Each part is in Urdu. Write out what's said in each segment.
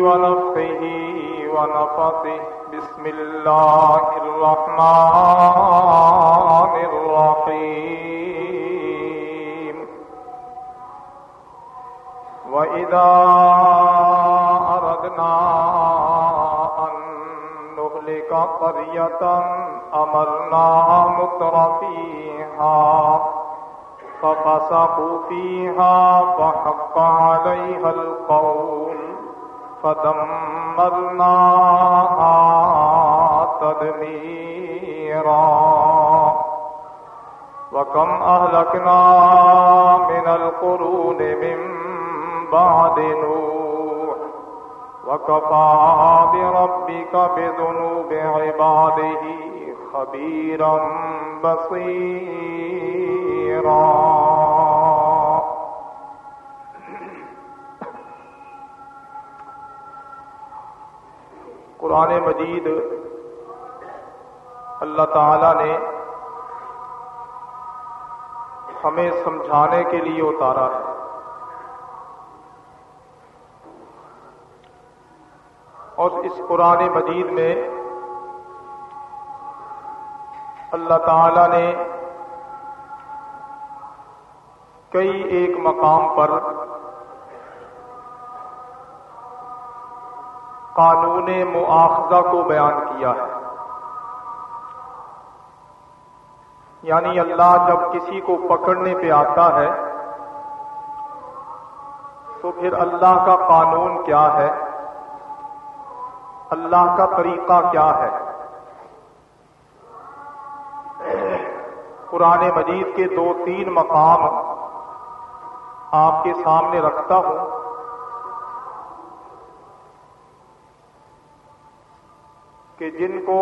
ونفخه ونفثه بسم الله الرحمن الرحيم. وإذا أردنا أن نهلك قرية أمرنا متر فيها ففسقوا فيها فحق عليها القول. فدمرناها تدميرا. وكم أهلكنا من القرون من بعد نوح. وكفى بربك بذنوب عباده خبيرا بصيرا. قرآن مجید اللہ تعالی نے ہمیں سمجھانے کے لیے اتارا ہے۔ اور اس قرآن مجید میں اللہ تعالی نے کئی ایک مقام پر قانون مواخذہ کو بیان کیا ہے۔ یعنی اللہ جب کسی کو پکڑنے پہ آتا ہے، تو پھر اللہ کا قانون کیا ہے؟ اللہ کا طریقہ کیا ہے؟ قرآن مجید کے دو تین مقام آپ کے سامنے رکھتا ہوں۔ کہ جن کو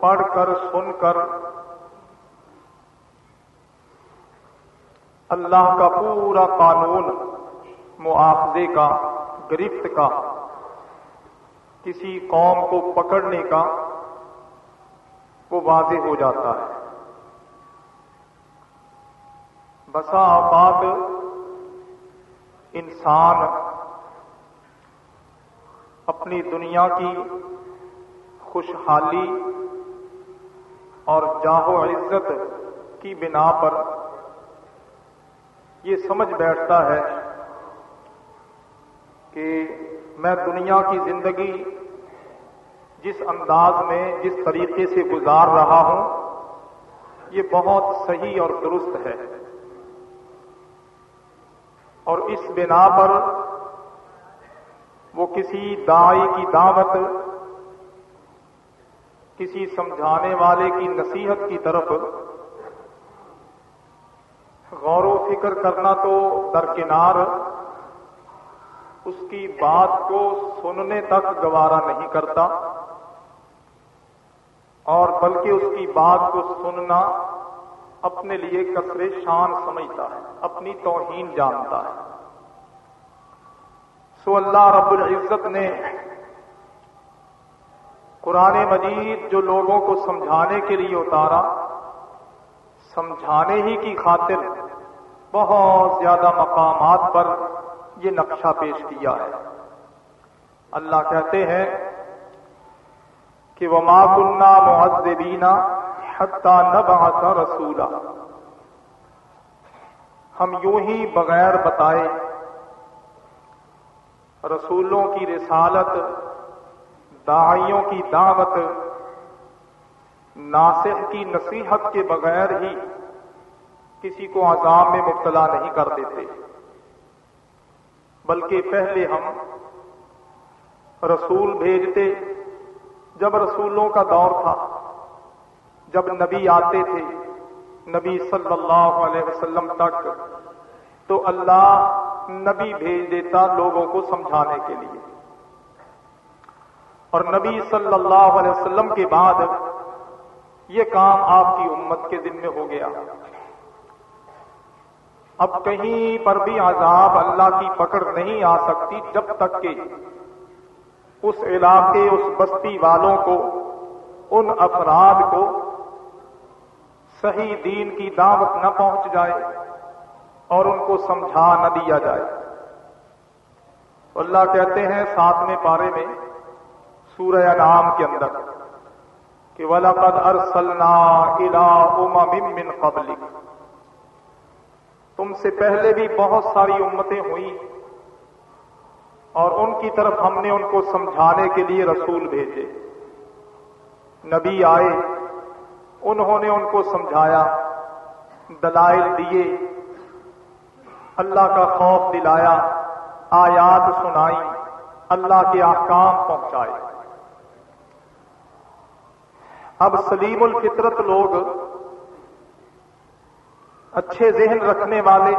پڑھ کر سن کر اللہ کا پورا قانون معاوضے کا، گرفت کا، کسی قوم کو پکڑنے کا، وہ واضح ہو جاتا ہے۔ بسا اوقات انسان اپنی دنیا کی خوشحالی اور جاہ و عزت کی بنا پر یہ سمجھ بیٹھتا ہے کہ میں دنیا کی زندگی جس انداز میں، جس طریقے سے گزار رہا ہوں، یہ بہت صحیح اور درست ہے۔ اور اس بنا پر وہ کسی دائی کی دعوت کسی سمجھانے والے کی نصیحت کی طرف غور و فکر کرنا تو درکنار، اس کی بات کو سننے تک گوارا نہیں کرتا اور بلکہ اس کی بات کو سننا اپنے لیے کثر شان سمجھتا ہے، اپنی توہین جانتا ہے۔ سو اللہ رب العزت نے قرآن مجید جو لوگوں کو سمجھانے کے لیے اتارا، سمجھانے ہی کی خاطر بہت زیادہ مقامات پر یہ نقشہ پیش کیا ہے۔ اللہ کہتے ہیں کہ وہ کنہ معذبینہ حتہ نبعث رسولہ ہم یوں ہی بغیر بتائے رسولوں کی رسالت داعیوں کی دعوت ناصح کی نصیحت کے بغیر ہی کسی کو عذاب میں مبتلا نہیں کر دیتے۔ بلکہ پہلے ہم رسول بھیجتے، جب رسولوں کا دور تھا، جب نبی آتے تھے، نبی صلی اللہ علیہ وسلم تک، تو اللہ نبی بھیج دیتا لوگوں کو سمجھانے کے لیے۔ اور نبی صلی اللہ علیہ وسلم کے بعد یہ کام آپ کی امت کے دن میں ہو گیا۔ اب کہیں پر بھی عذاب اللہ کی پکڑ نہیں آ سکتی جب تک کہ اس علاقے، اس بستی والوں کو، ان افراد کو صحیح دین کی دعوت نہ پہنچ جائے اور ان کو سمجھا نہ دیا جائے۔ اللہ کہتے ہیں ساتویں پارے میں سورہ نام کے اندر کہ ولاقد ارسلنا الا امم من قبلک تم سے پہلے بھی بہت ساری امتیں ہوئی اور ان کی طرف ہم نے ان کو سمجھانے کے لیے رسول بھیجے۔ نبی آئے، انہوں نے ان کو سمجھایا، دلائل دیے، اللہ کا خوف دلایا، آیات سنائی، اللہ کے احکام پہنچائے۔ اب سلیم الفطرت لوگ اچھے ذہن رکھنے والے،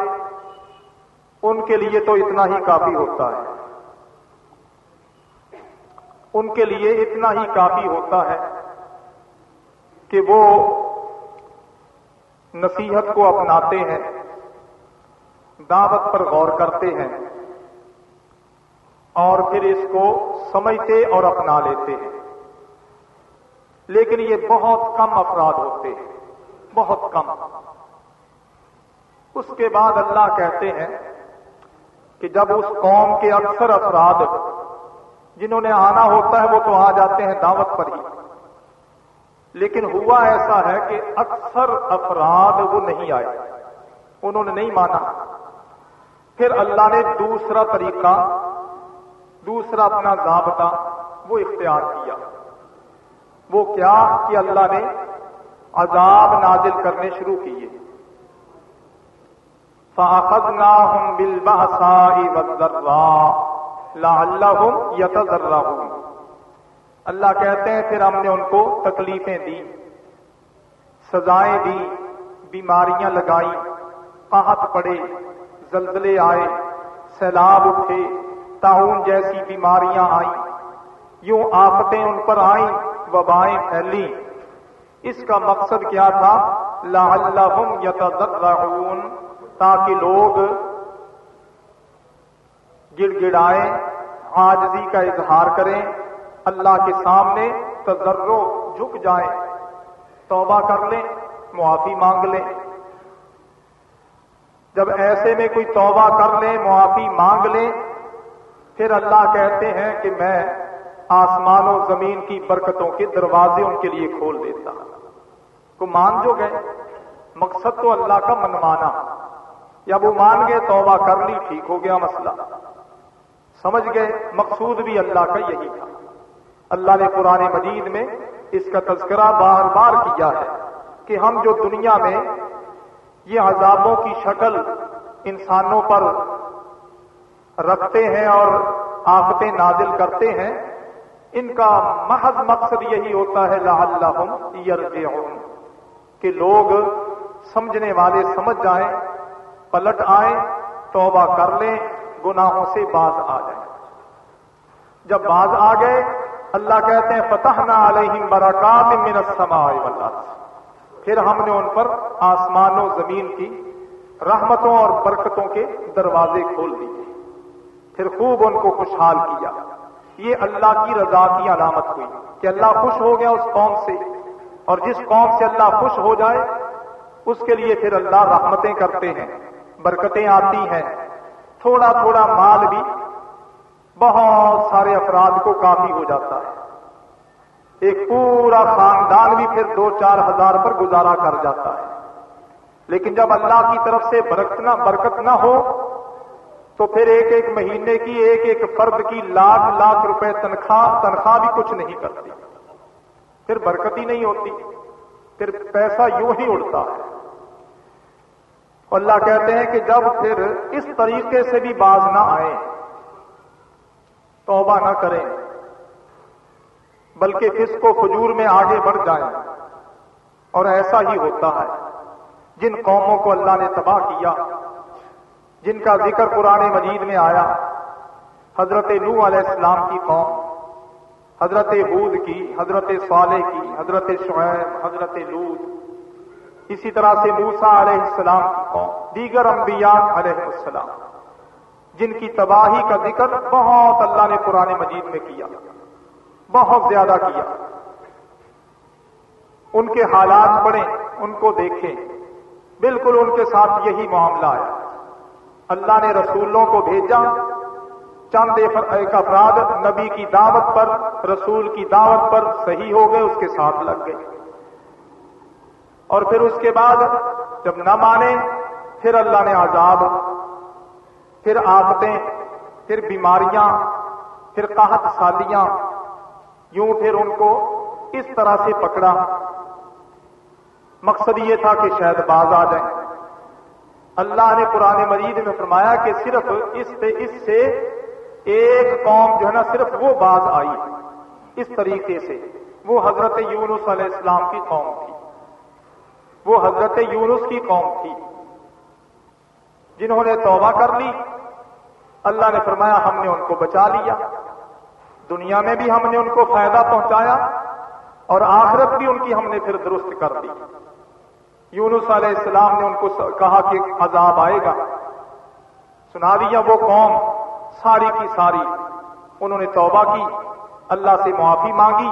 ان کے لیے تو اتنا ہی کافی ہوتا ہے۔ ان کے لیے اتنا ہی کافی ہوتا ہے کہ وہ نصیحت کو اپناتے ہیں، دعوت پر غور کرتے ہیں اور پھر اس کو سمجھتے اور اپنا لیتے ہیں۔ لیکن یہ بہت کم افراد ہوتے ہیں، بہت کم۔ اس کے بعد اللہ کہتے ہیں کہ جب اس قوم کے اکثر افراد جنہوں نے آنا ہوتا ہے، وہ تو آ جاتے ہیں دعوت پر ہی۔ لیکن ہوا ایسا ہے کہ اکثر افراد وہ نہیں آئے، انہوں نے نہیں مانا۔ پھر اللہ نے دوسرا طریقہ، دوسرا اپنا ضابطہ، وہ اختیار کیا۔ وہ کیا کہ اللہ نے عذاب نازل کرنے شروع کیے۔ فاخذ نہ ہوں بل بہسائی لا اللہ اللہ کہتے ہیں، پھر ہم نے ان کو تکلیفیں دی سزائیں دی بیماریاں لگائی قحط پڑے، زلزلے آئے، سیلاب اٹھے، تعاون جیسی بیماریاں آئیں، یوں آفتیں ان پر آئیں۔ وبائیں پھیلی اس کا مقصد کیا تھا؟ لا اللہ یتضرعون تاکہ لوگ گڑ گڑائیں آجزی کا اظہار کریں، اللہ کے سامنے تجرو جھک جائیں، توبہ کر لیں، معافی مانگ لیں۔ جب ایسے میں کوئی توبہ کر لیں، معافی مانگ لیں، پھر اللہ کہتے ہیں کہ میں آسمان و زمین کی برکتوں کے دروازے ان کے لیے کھول دیتا۔ کو مان جو گئے، مقصد تو اللہ کا منمانا۔ یا وہ مان گئے، توبہ کر لی، ٹھیک ہو گیا مسئلہ۔ سمجھ گئے، مقصود بھی اللہ کا یہی تھا۔ اللہ نے قرآن مجید میں اس کا تذکرہ بار بار کیا ہے کہ ہم جو دنیا میں یہ عذابوں کی شکل انسانوں پر رکھتے ہیں اور آفتیں نازل کرتے ہیں ان کا محض مقصد یہی ہوتا ہے لا اللہ کہ لوگ سمجھنے والے سمجھ جائیں، پلٹ آئیں، توبہ کر لیں، گناہوں سے باز آ جائیں۔ جب باز آ گئے، اللہ کہتے ہیں فتح نہ علیہم براکات من السماء والارض پھر ہم نے ان پر آسمان و زمین کی رحمتوں اور برکتوں کے دروازے کھول دیے۔ پھر خوب ان کو خوشحال کیا۔ یہ اللہ کی رضا کی علامت ہوئی کہ اللہ خوش ہو گیا اس قوم سے۔ اور جس قوم سے اللہ خوش ہو جائے، اس کے لیے پھر اللہ رحمتیں کرتے ہیں، برکتیں آتی ہیں۔ تھوڑا تھوڑا مال بھی بہت سارے افراد کو کافی ہو جاتا ہے۔ ایک پورا خاندان بھی پھر دو چار ہزار پر گزارا کر جاتا ہے۔ لیکن جب اللہ کی طرف سے برکت نہ برکت نہ ہو تو پھر ایک ایک مہینے کی ایک ایک فرد کی لاکھ لاکھ روپے تنخواہ تنخواہ بھی کچھ نہیں کرتی۔ پھر برکت ہی نہیں ہوتی۔ پھر پیسہ یوں ہی اڑتا ہے۔ اللہ کہتے ہیں کہ جب پھر اس طریقے سے بھی باز نہ آئے توبہ نہ کریں، بلکہ فسق و فجور میں آگے بڑھ جائیں۔ اور ایسا ہی ہوتا ہے۔ جن قوموں کو اللہ نے تباہ کیا جن کا ذکر پرانے مجید میں آیا، حضرت نو علیہ السلام کی قوم، حضرت حود کی، حضرت صالح کی، حضرت شعیب، حضرت لود اسی طرح سے موسا علیہ السلام کی قوم، دیگر انبیاء علیہ السلام، جن کی تباہی کا ذکر بہت اللہ نے قرآن مجید میں کیا، بہت زیادہ کیا۔ ان کے حالات پڑھیں ان کو دیکھیں، بالکل ان کے ساتھ یہی معاملہ ہے اللہ نے رسولوں کو بھیجا۔ چند ایک افراد نبی کی دعوت پر، رسول کی دعوت پر صحیح ہو گئے، اس کے ساتھ لگ گئے۔ اور پھر اس کے بعد جب نہ مانے، پھر اللہ نے عذاب، پھر آفتیں، پھر بیماریاں، پھر قحط سالیاں، یوں پھر ان کو اس طرح سے پکڑا۔ مقصد یہ تھا کہ شاید باز آ جائیں۔ اللہ نے قرآن مجید میں فرمایا کہ صرف اس سے اس سے ایک قوم جو ہے نا صرف وہ باز آئی اس طریقے سے۔ وہ حضرت یونس علیہ السلام کی قوم تھی۔ وہ حضرت یونس کی قوم تھی۔ جنہوں نے توبہ کر لی۔ اللہ نے فرمایا ہم نے ان کو بچا لیا۔ دنیا میں بھی ہم نے ان کو فائدہ پہنچایا اور آخرت بھی ان کی ہم نے پھر درست کر دی۔ یونس علیہ السلام نے ان کو کہا کہ عذاب آئے گا۔ سنا دیا وہ قوم، ساری کی ساری۔ انہوں نے توبہ کی، اللہ سے معافی مانگی۔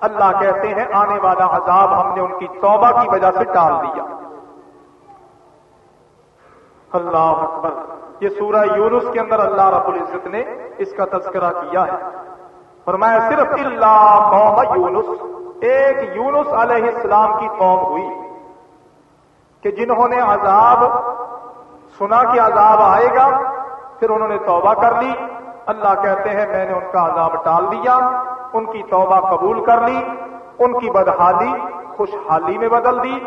اللہ کہتے ہیں، آنے والا عذاب ہم نے ان کی توبہ کی وجہ سے ٹال دیا۔ اللہ اکبر۔ یہ سورہ یونس کے اندر اللہ رب العزت نے اس کا تذکرہ کیا ہے۔ فرمایا، صرف اللہ قوم یونس، ایک یونس علیہ السلام کی قوم ہوئی۔ کہ جنہوں نے عذاب سنا کہ عذاب آئے گا، پھر انہوں نے توبہ کر لی۔ اللہ کہتے ہیں، میں نے ان کا عذاب ٹال دیا، ان کی توبہ قبول کر لی، ان کی بدحالی خوشحالی میں بدل دی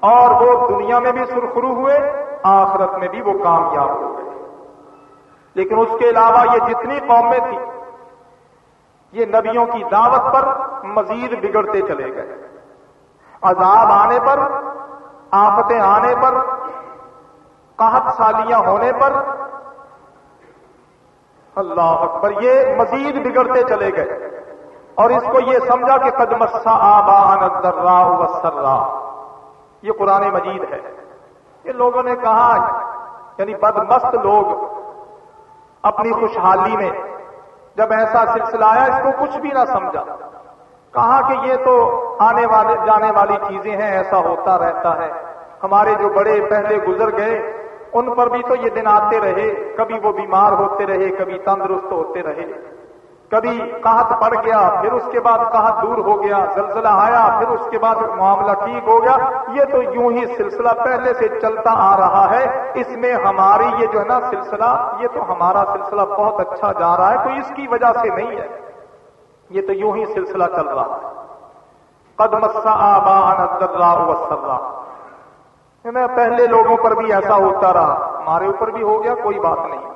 اور وہ دنیا میں بھی سرخرو ہوئے، آخرت میں بھی وہ کامیاب ہو گئے۔ لیکن اس کے علاوہ یہ جتنی قومیں تھیں، یہ نبیوں کی دعوت پر مزید بگڑتے چلے گئے۔ عذاب آنے پر آفتیں آنے پر، قحط سالیاں ہونے پر۔ اللہ اکبر، یہ مزید بگڑتے چلے گئے۔ اور اس کو یہ سمجھا کہ قدم آبا نظر راہ یہ قرآن مجید ہے۔ یہ لوگوں نے کہا یعنی بدمست لوگ اپنی خوشحالی میں، جب ایسا سلسلہ آیا، اس کو کچھ بھی نہ سمجھا۔ کہا کہ یہ تو آنے والے جانے والی چیزیں ہیں، ایسا ہوتا رہتا ہے۔ ہمارے جو بڑے پہلے گزر گئے، ان پر بھی تو یہ دن آتے رہے۔ کبھی وہ بیمار ہوتے رہے، کبھی تندرست ہوتے رہے۔ کبھی قحط پڑ گیا، پھر اس کے بعد قحط دور ہو گیا، زلزلہ آیا، پھر اس کے بعد معاملہ ٹھیک ہو گیا۔ یہ تو یوں ہی سلسلہ پہلے سے چلتا آ رہا ہے۔ اس میں ہماری یہ جو ہے نا سلسلہ، یہ تو ہمارا سلسلہ بہت اچھا جا رہا ہے، تو اس کی وجہ سے نہیں ہے۔ یہ تو یوں ہی سلسلہ چل رہا ہے۔ قدم آبا پہلے لوگوں پر بھی ایسا ہوتا رہا۔ ہمارے اوپر بھی ہو گیا، کوئی بات نہیں۔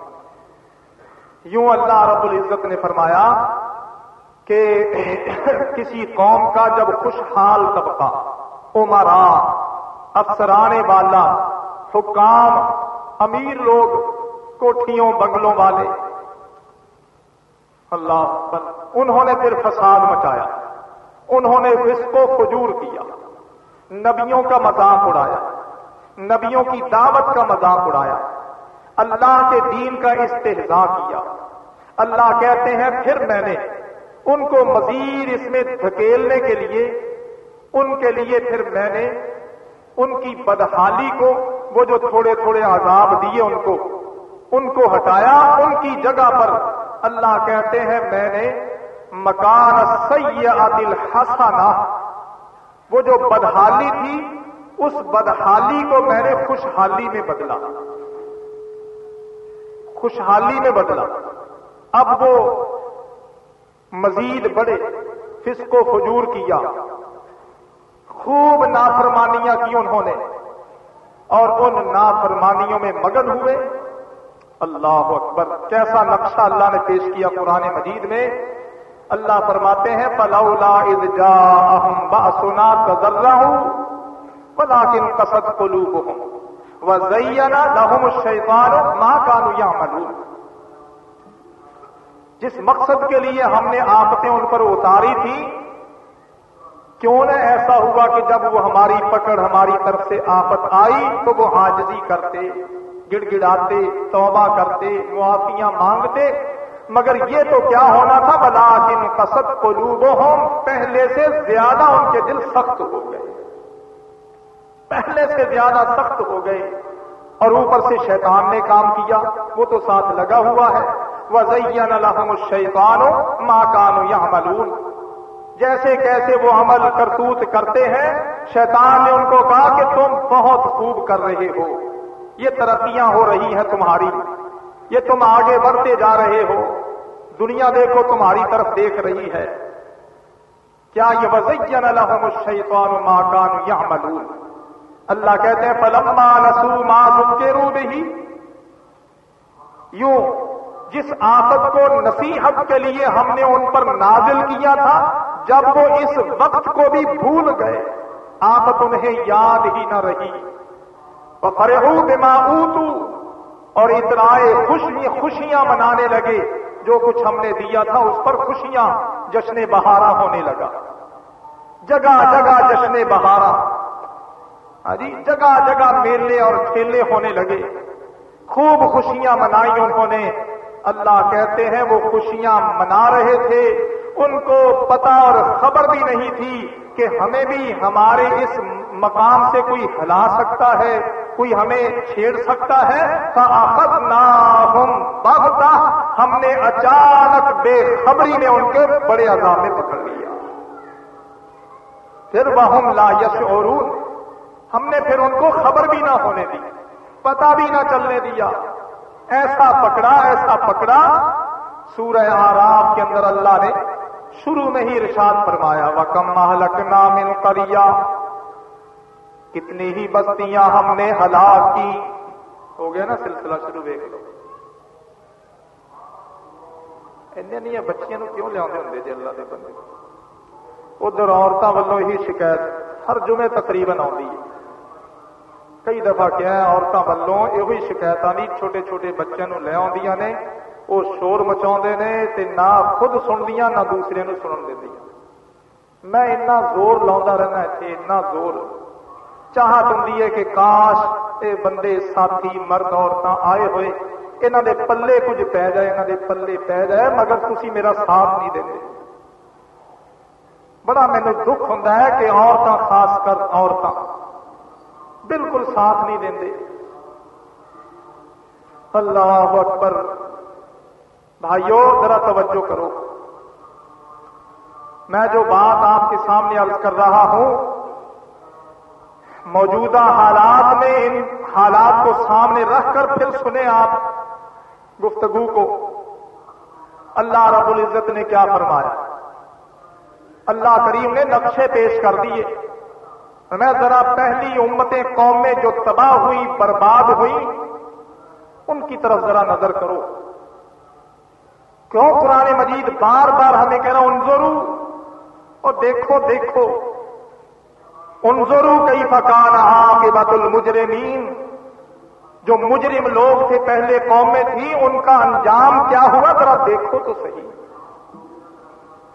یوں اللہ رب العزت نے فرمایا کہ کسی قوم کا جب خوشحال طبقہ، عمرا افسران والا، حکام، امیر لوگ، کوٹھیوں، بنگلوں والے اللہ انہوں نے پھر فساد مچایا، انہوں نے اس کو فجور کیا، نبیوں کا مذاق اڑایا، نبیوں کی دعوت کا مذاق اڑایا، اللہ کے دین کا استحضا کیا۔ اللہ کہتے ہیں، پھر میں نے ان کو مزید اس میں دھکیلنے کے لیے، ان کے لیے پھر میں نے ان کی بدحالی کو، وہ جو تھوڑے تھوڑے عذاب دیے ان کو ان کو ہٹایا، ان کی جگہ پر اللہ کہتے ہیں میں نے مکان سیاحت الحسنہ وہ جو بدحالی تھی، اس بدحالی کو میں نے خوشحالی میں بدلا۔ خوشحالی میں بدلا۔ اب وہ مزید بڑے فسق و فجور کیا۔ خوب نافرمانیاں کی انہوں نے اور ان نافرمانیوں میں مگن ہوئے۔ اللہ اکبر کیسا نقشہ اللہ نے پیش کیا قرآن مجید میں، اللہ فرماتے ہیں پلولا جا باسنا کزرا ہوں بلا کن کسد وہ زینا لہم شیطان ماں جس مقصد کے لیے ہم نے آپتیں ان پر اتاری تھی، کیوں نہ ایسا ہوا کہ جب وہ ہماری پکڑ ہماری طرف سے آفت آئی تو وہ حاجزی کرتے۔ گڑ گڑاتے، توبہ کرتے، معافیاں مانگتے۔ مگر یہ تو کیا ہونا تھا؟ بلا کن کسد کو پہلے سے زیادہ ان کے دل سخت ہو گئے۔ پہلے سے زیادہ سخت ہو گئے۔ اور اوپر سے شیطان نے کام کیا، وہ تو ساتھ لگا ہوا ہے۔ وزین الحم الشیطان ماں کانو یا جیسے کیسے وہ عمل کرتوت کرتے ہیں، شیطان نے ان کو کہا کہ تم بہت خوب کر رہے ہو۔ یہ ترقیاں ہو رہی ہیں تمہاری۔ یہ تم آگے بڑھتے جا رہے ہو۔ دنیا دیکھو، تمہاری طرف دیکھ رہی ہے۔ کیا یہ وزین الحم الشیطان ماں کان یا اللہ کہتے ہیں پلما نسو ماں سب کے رو یوں جس آفت کو نصیحت کے لیے ہم نے ان پر نازل کیا تھا، جب وہ اس وقت کو بھی بھول گئے، آفت انہیں یاد ہی نہ رہی۔ فرحو بما اوتو اور اترائے خوشی خوشیاں منانے لگے جو کچھ ہم نے دیا تھا اس پر خوشیاں جشن بہارا ہونے لگا۔ جگہ جگہ جشن بہارا ہاں جی جگہ جگہ میلے اور کھیلے ہونے لگے۔ خوب خوشیاں منائی انہوں نے۔ اللہ کہتے ہیں وہ خوشیاں منا رہے تھے۔ ان کو پتا اور خبر بھی نہیں تھی کہ ہمیں بھی ہمارے اس مقام سے کوئی ہلا سکتا ہے، کوئی ہمیں چھیڑ سکتا ہے۔ بغتا ہم نے اچانک بے خبری میں ان کے بڑے عذاب میں پکڑ لیا۔ پھر وہ لا یش اور ہم نے پھر ان کو خبر بھی نہ ہونے دی پتا بھی نہ چلنے دیا۔ ایسا پکڑا ایسا پکڑا۔ سورہ آرام کے اندر اللہ نے شروع میں ہی رشاد فرمایا وکم محلک نام کریا کتنی ہی بستیاں ہم نے ہلاک کی۔ ہو گیا نا سلسلہ، شروع دیکھ لو۔ نہیں بچیاں کیوں لیا ہوں جی اللہ کے بندے؟ ادھر عورتوں والوں ہی شکایت۔ ہر جمعے تقریباً آئی ہے۔ کئی دفعہ کیا عورتوں والوں یہ شکایت بھی چھوٹے چھوٹے بچوں لے آدی نے۔ وہ شور مچا نے نہ خود سندیاں نہ دوسرے نو سن دیا میں اتنا زور لا رہنا اتنے اتنا زور چاہت ہوں کہ کاش یہ بندے ساتھی مرد عورتیں آئے ہوئے یہاں دے پلے کچھ پی جائے یہاں دے پلے پی جائے مگر تھی میرا ساتھ نہیں دیں بڑا مینو دکھ ہوں کہ عورتیں خاص کر عورتیں بالکل ساتھ نہیں دیں اللہ اکبر بھائیو، ذرا توجہ کرو۔ میں جو بات آپ کے سامنے عرض کر رہا ہوں، موجودہ حالات میں ان حالات کو سامنے رکھ کر پھر سنیں آپ گفتگو کو۔ اللہ رب العزت نے کیا فرمایا؟ اللہ کریم نے نقشے پیش کر دیے۔ میں ذرا پہلی امتیں قوم میں جو تباہ ہوئی برباد ہوئی ان کی طرف ذرا نظر کرو۔ کیوں قرآن مجید بار بار ہمیں کہہ رہا ان ضرور اور دیکھو دیکھو۔ ان ضرور کئی پکان رہا کہ المجرمین۔ جو مجرم لوگ تھے، پہلے قوم میں تھی ان کا انجام کیا ہوا؟ ذرا دیکھو تو صحیح۔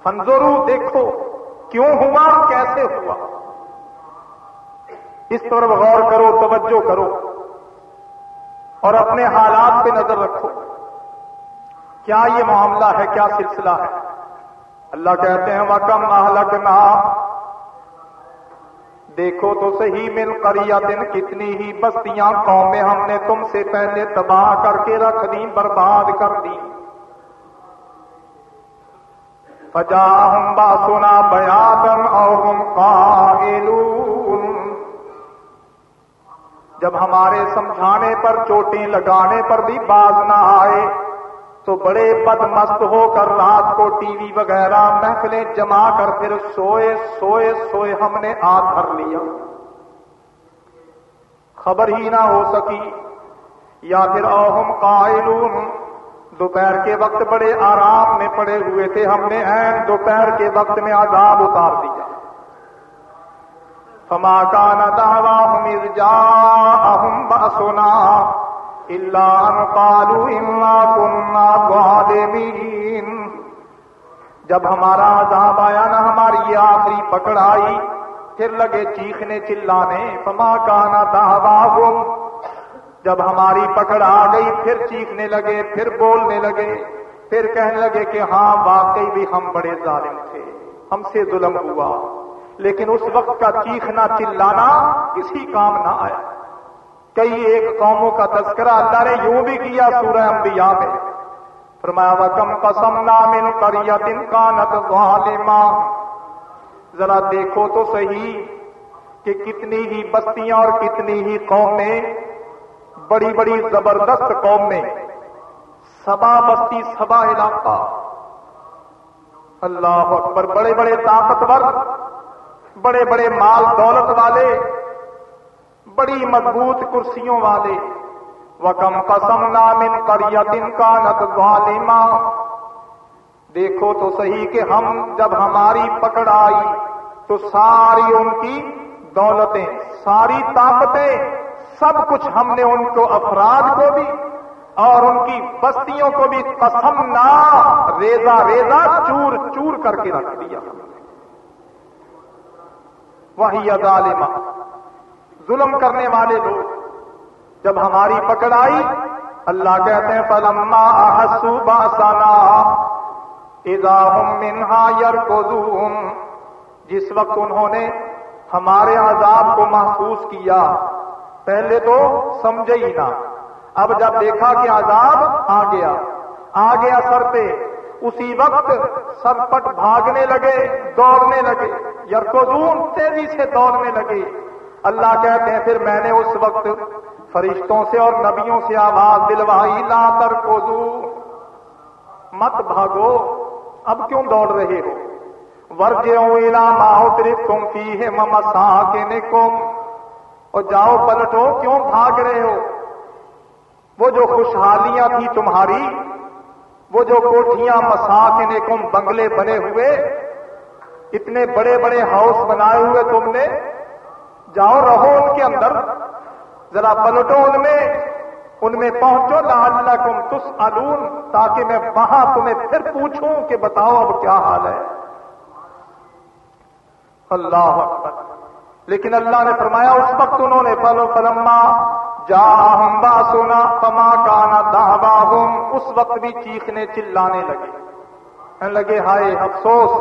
فنزورو دیکھو۔ کیوں ہوا؟ کیسے ہوا؟ اس طرف غور کرو، توجہ کرو۔ اور اپنے حالات پہ نظر رکھو۔ کیا یہ معاملہ ہے؟ کیا سلسلہ ہے؟ اللہ کہتے ہیں وکم اہلک نہ دیکھو تو صحیح مل کریا دن کتنی ہی بستیاں قومیں ہم نے تم سے پہلے تباہ کر کے رکھ دی برباد کر دی فجا ہم با سنا بیادن اور ہم جب ہمارے سمجھانے پر، چوٹیں لگانے پر بھی باز نہ آئے تو بڑے بد مست ہو کر رات کو ٹی وی وغیرہ محفلیں جما کر پھر سوئے سوئے سوئے ہم نے آ کر لیا خبر ہی نہ ہو سکی۔ یا پھر اوہم قائلون۔ دوپہر کے وقت بڑے آرام میں پڑے ہوئے تھے۔ ہم نے این دوپہر کے وقت میں عذاب اتار دیا۔ فما كان دعواهم إذ جاءهم إلا أن قالوا إنا كنا ظالمين۔ جب ہمارا عذاب آیا نا، ہماری یہ آخری پکڑ آئی، پھر لگے چیخنے چلانے، فما کانا دعواهم۔ جب ہماری پکڑ آ گئی، پھر چیخنے لگے، پھر بولنے لگے، پھر کہنے لگے کہ ہاں واقعی بھی ہم بڑے ظالم تھے، ہم سے ظلم ہوا۔ لیکن اس وقت کا چیخنا چلانا کسی کام نہ آیا۔ کئی ایک قوموں کا تذکرہ اللہ نے یوں بھی کیا سورہ انبیاء میں۔ فرمایا وکم قسم نامن کریا دن کا ذرا دیکھو تو صحیح کہ کتنی ہی بستیاں اور کتنی ہی قومیں، بڑی بڑی زبردست قومیں، سبا بستی، سبا علاقہ۔ اللہ اکبر، بڑے بڑے طاقتور، بڑے بڑے مال دولت والے۔ بڑی مضبوط کرسیوں والے۔ وکم قسم نامن کریا دن کا نت دیکھو تو صحیح کہ ہم جب ہماری پکڑ آئی تو ساری ان کی دولتیں، ساری طاقتیں، سب کچھ ہم نے ان کو افراد کو بھی اور ان کی بستیوں کو بھی قسم نہ ریزا ریزا چور چور کر کے رکھ دیا۔ وہی ظالمہ ظلم کرنے والے لوگ۔ جب ہماری پکڑ آئی، اللہ کہتے ہیں پلما احسو باسانا اذا هم منها يركضون۔ جس وقت انہوں نے ہمارے عذاب کو محسوس کیا، پہلے تو سمجھے ہی نہ۔ اب جب دیکھا کہ عذاب آ گیا آ گیا سر پہ، اسی وقت سر پٹ بھاگنے لگے، دوڑنے لگے۔ یرکوزون تیزی سے دوڑنے لگے۔ اللہ کہتے ہیں، پھر میں نے اس وقت فرشتوں سے اور نبیوں سے آواز دلوائی، لا تر مت بھاگو، اب کیوں دوڑ رہے ہو? ورج ماہو صرف تم کی ہے ممسا کے نکم اور جاؤ پلٹو، کیوں بھاگ رہے ہو? وہ جو خوشحالیاں تھی تمہاری، وہ جو کوٹیاں مسا کے نکم بنگلے بنے ہوئے، اتنے بڑے بڑے ہاؤس بنائے ہوئے تم نے جاؤ رہو ان کے اندر۔ ذرا پلٹو ان میں ان میں پہنچو۔ لا کم تس تاکہ میں وہاں تمہیں پھر پوچھوں کہ بتاؤ اب کیا حال ہے۔ اللہ اکبر۔ لیکن اللہ نے فرمایا، اس وقت انہوں نے پلو پلما جا ہمبا سونا پما کانا دہبا اس وقت بھی چیخنے چلانے لگے۔ لگے، ہائے افسوس،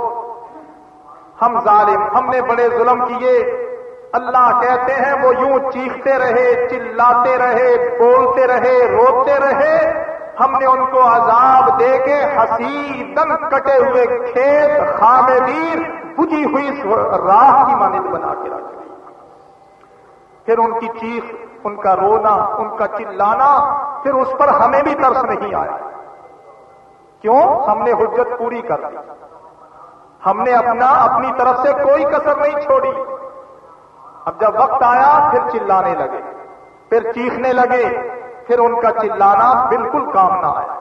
ہم ظالم، ہم نے بڑے ظلم کیے۔ اللہ کہتے ہیں، وہ یوں چیختے رہے، چلاتے رہے، بولتے رہے، روتے رہے۔ ہم نے ان کو عذاب دے کے ہسی دن کٹے ہوئے کھیت خام ویر بجھی ہوئی راہ کی مانند بنا کے رکھ دی۔ پھر ان کی چیخ، ان کا رونا، ان کا چلانا، پھر اس پر ہمیں بھی ترس نہیں آیا۔ کیوں؟ ہم نے حجت پوری کر دی۔ ہم نے اپنا، اپنی طرف سے کوئی کسر نہیں چھوڑی۔ اب جب وقت آیا، پھر چلانے لگے۔ پھر چیخنے لگے، پھر ان کا چلانا بالکل کام نہ آیا۔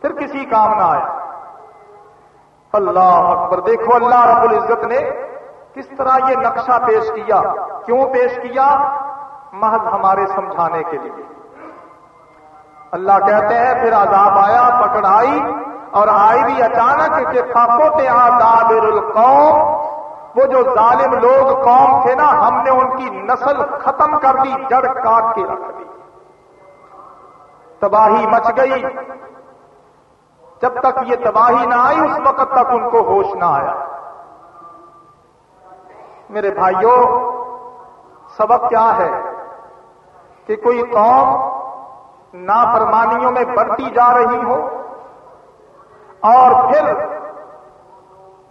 پھر کسی کام نہ آیا۔ اللہ اکبر، دیکھو اللہ رب العزت نے کس طرح یہ نقشہ پیش کیا۔ کیوں پیش کیا؟ محض ہمارے سمجھانے کے لیے۔ اللہ کہتے ہیں، پھر عذاب آیا، پکڑ آئی اور آئی بھی اچانک کہ پھاپوتے دابر القوم وہ جو ظالم لوگ قوم تھے نا، ہم نے ان کی نسل ختم کر دی، جڑ کاٹ کے رکھ دی۔ تباہی مچ گئی۔ جب تک یہ تباہی نہ آئی، اس وقت تک ان کو ہوش نہ آیا۔ میرے بھائیوں سبب کیا ہے کہ کوئی قوم نافرمانیوں میں بڑھتی جا رہی ہو اور پھر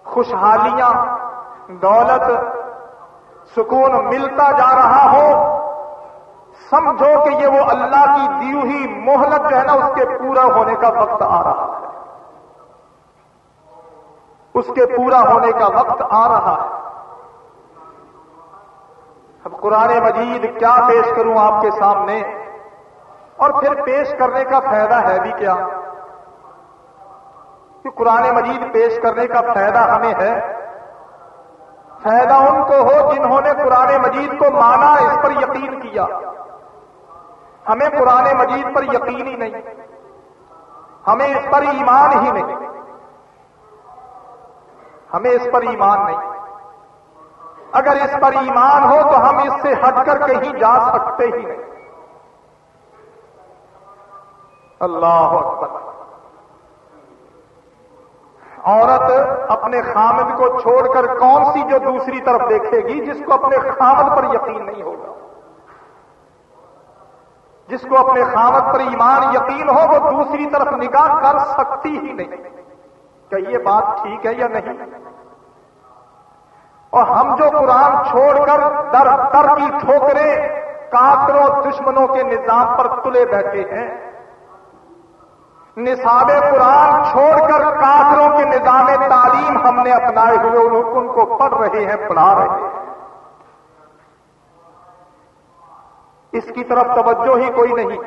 خوشحالیاں دولت، سکون ملتا جا رہا ہو، سمجھو کہ یہ وہ اللہ کی دی ہوئی مہلت جو ہے نا، اس کے پورا ہونے کا وقت آ رہا ہے۔ اس کے پورا ہونے کا وقت آ رہا ہے۔ اب قرآن مجید کیا پیش کروں آپ کے سامنے؟ اور پھر پیش کرنے کا فائدہ ہے بھی کیا؟ کہ قرآن مجید پیش کرنے کا فائدہ ہمیں ہے۔ فائدہ ان کو ہو جنہوں نے قرآن مجید کو مانا، اس پر یقین کیا۔ ہمیں قرآن مجید پر یقین ہی نہیں۔ ہمیں اس پر ایمان ہی نہیں۔ ہمیں اس پر ایمان نہیں۔ اگر اس پر ایمان ہو تو ہم اس سے ہٹ کر کہیں جا سکتے ہی نہیں۔ اللہ اکبر۔ عورت اپنے خامد کو چھوڑ کر کون سی جو دوسری طرف دیکھے گی، جس کو اپنے خامد پر یقین نہیں ہوگا۔ جس کو اپنے خامت پر ایمان یقین ہو، وہ دوسری طرف نگاہ کر سکتی ہی نہیں۔ کہ یہ بات ٹھیک ہے یا نہیں؟ اور ہم جو قرآن چھوڑ کر در در کی ٹھوکرے کافروں دشمنوں کے نظام پر تلے بیٹھے ہیں نصاب قرآن چھوڑ کر کافروں کے نظام تعلیم ہم نے اپنائے ہوئے ان کو پڑھ رہے ہیں، پڑھا رہے ہیں۔ اس کی طرف توجہ ہی کوئی نہیں۔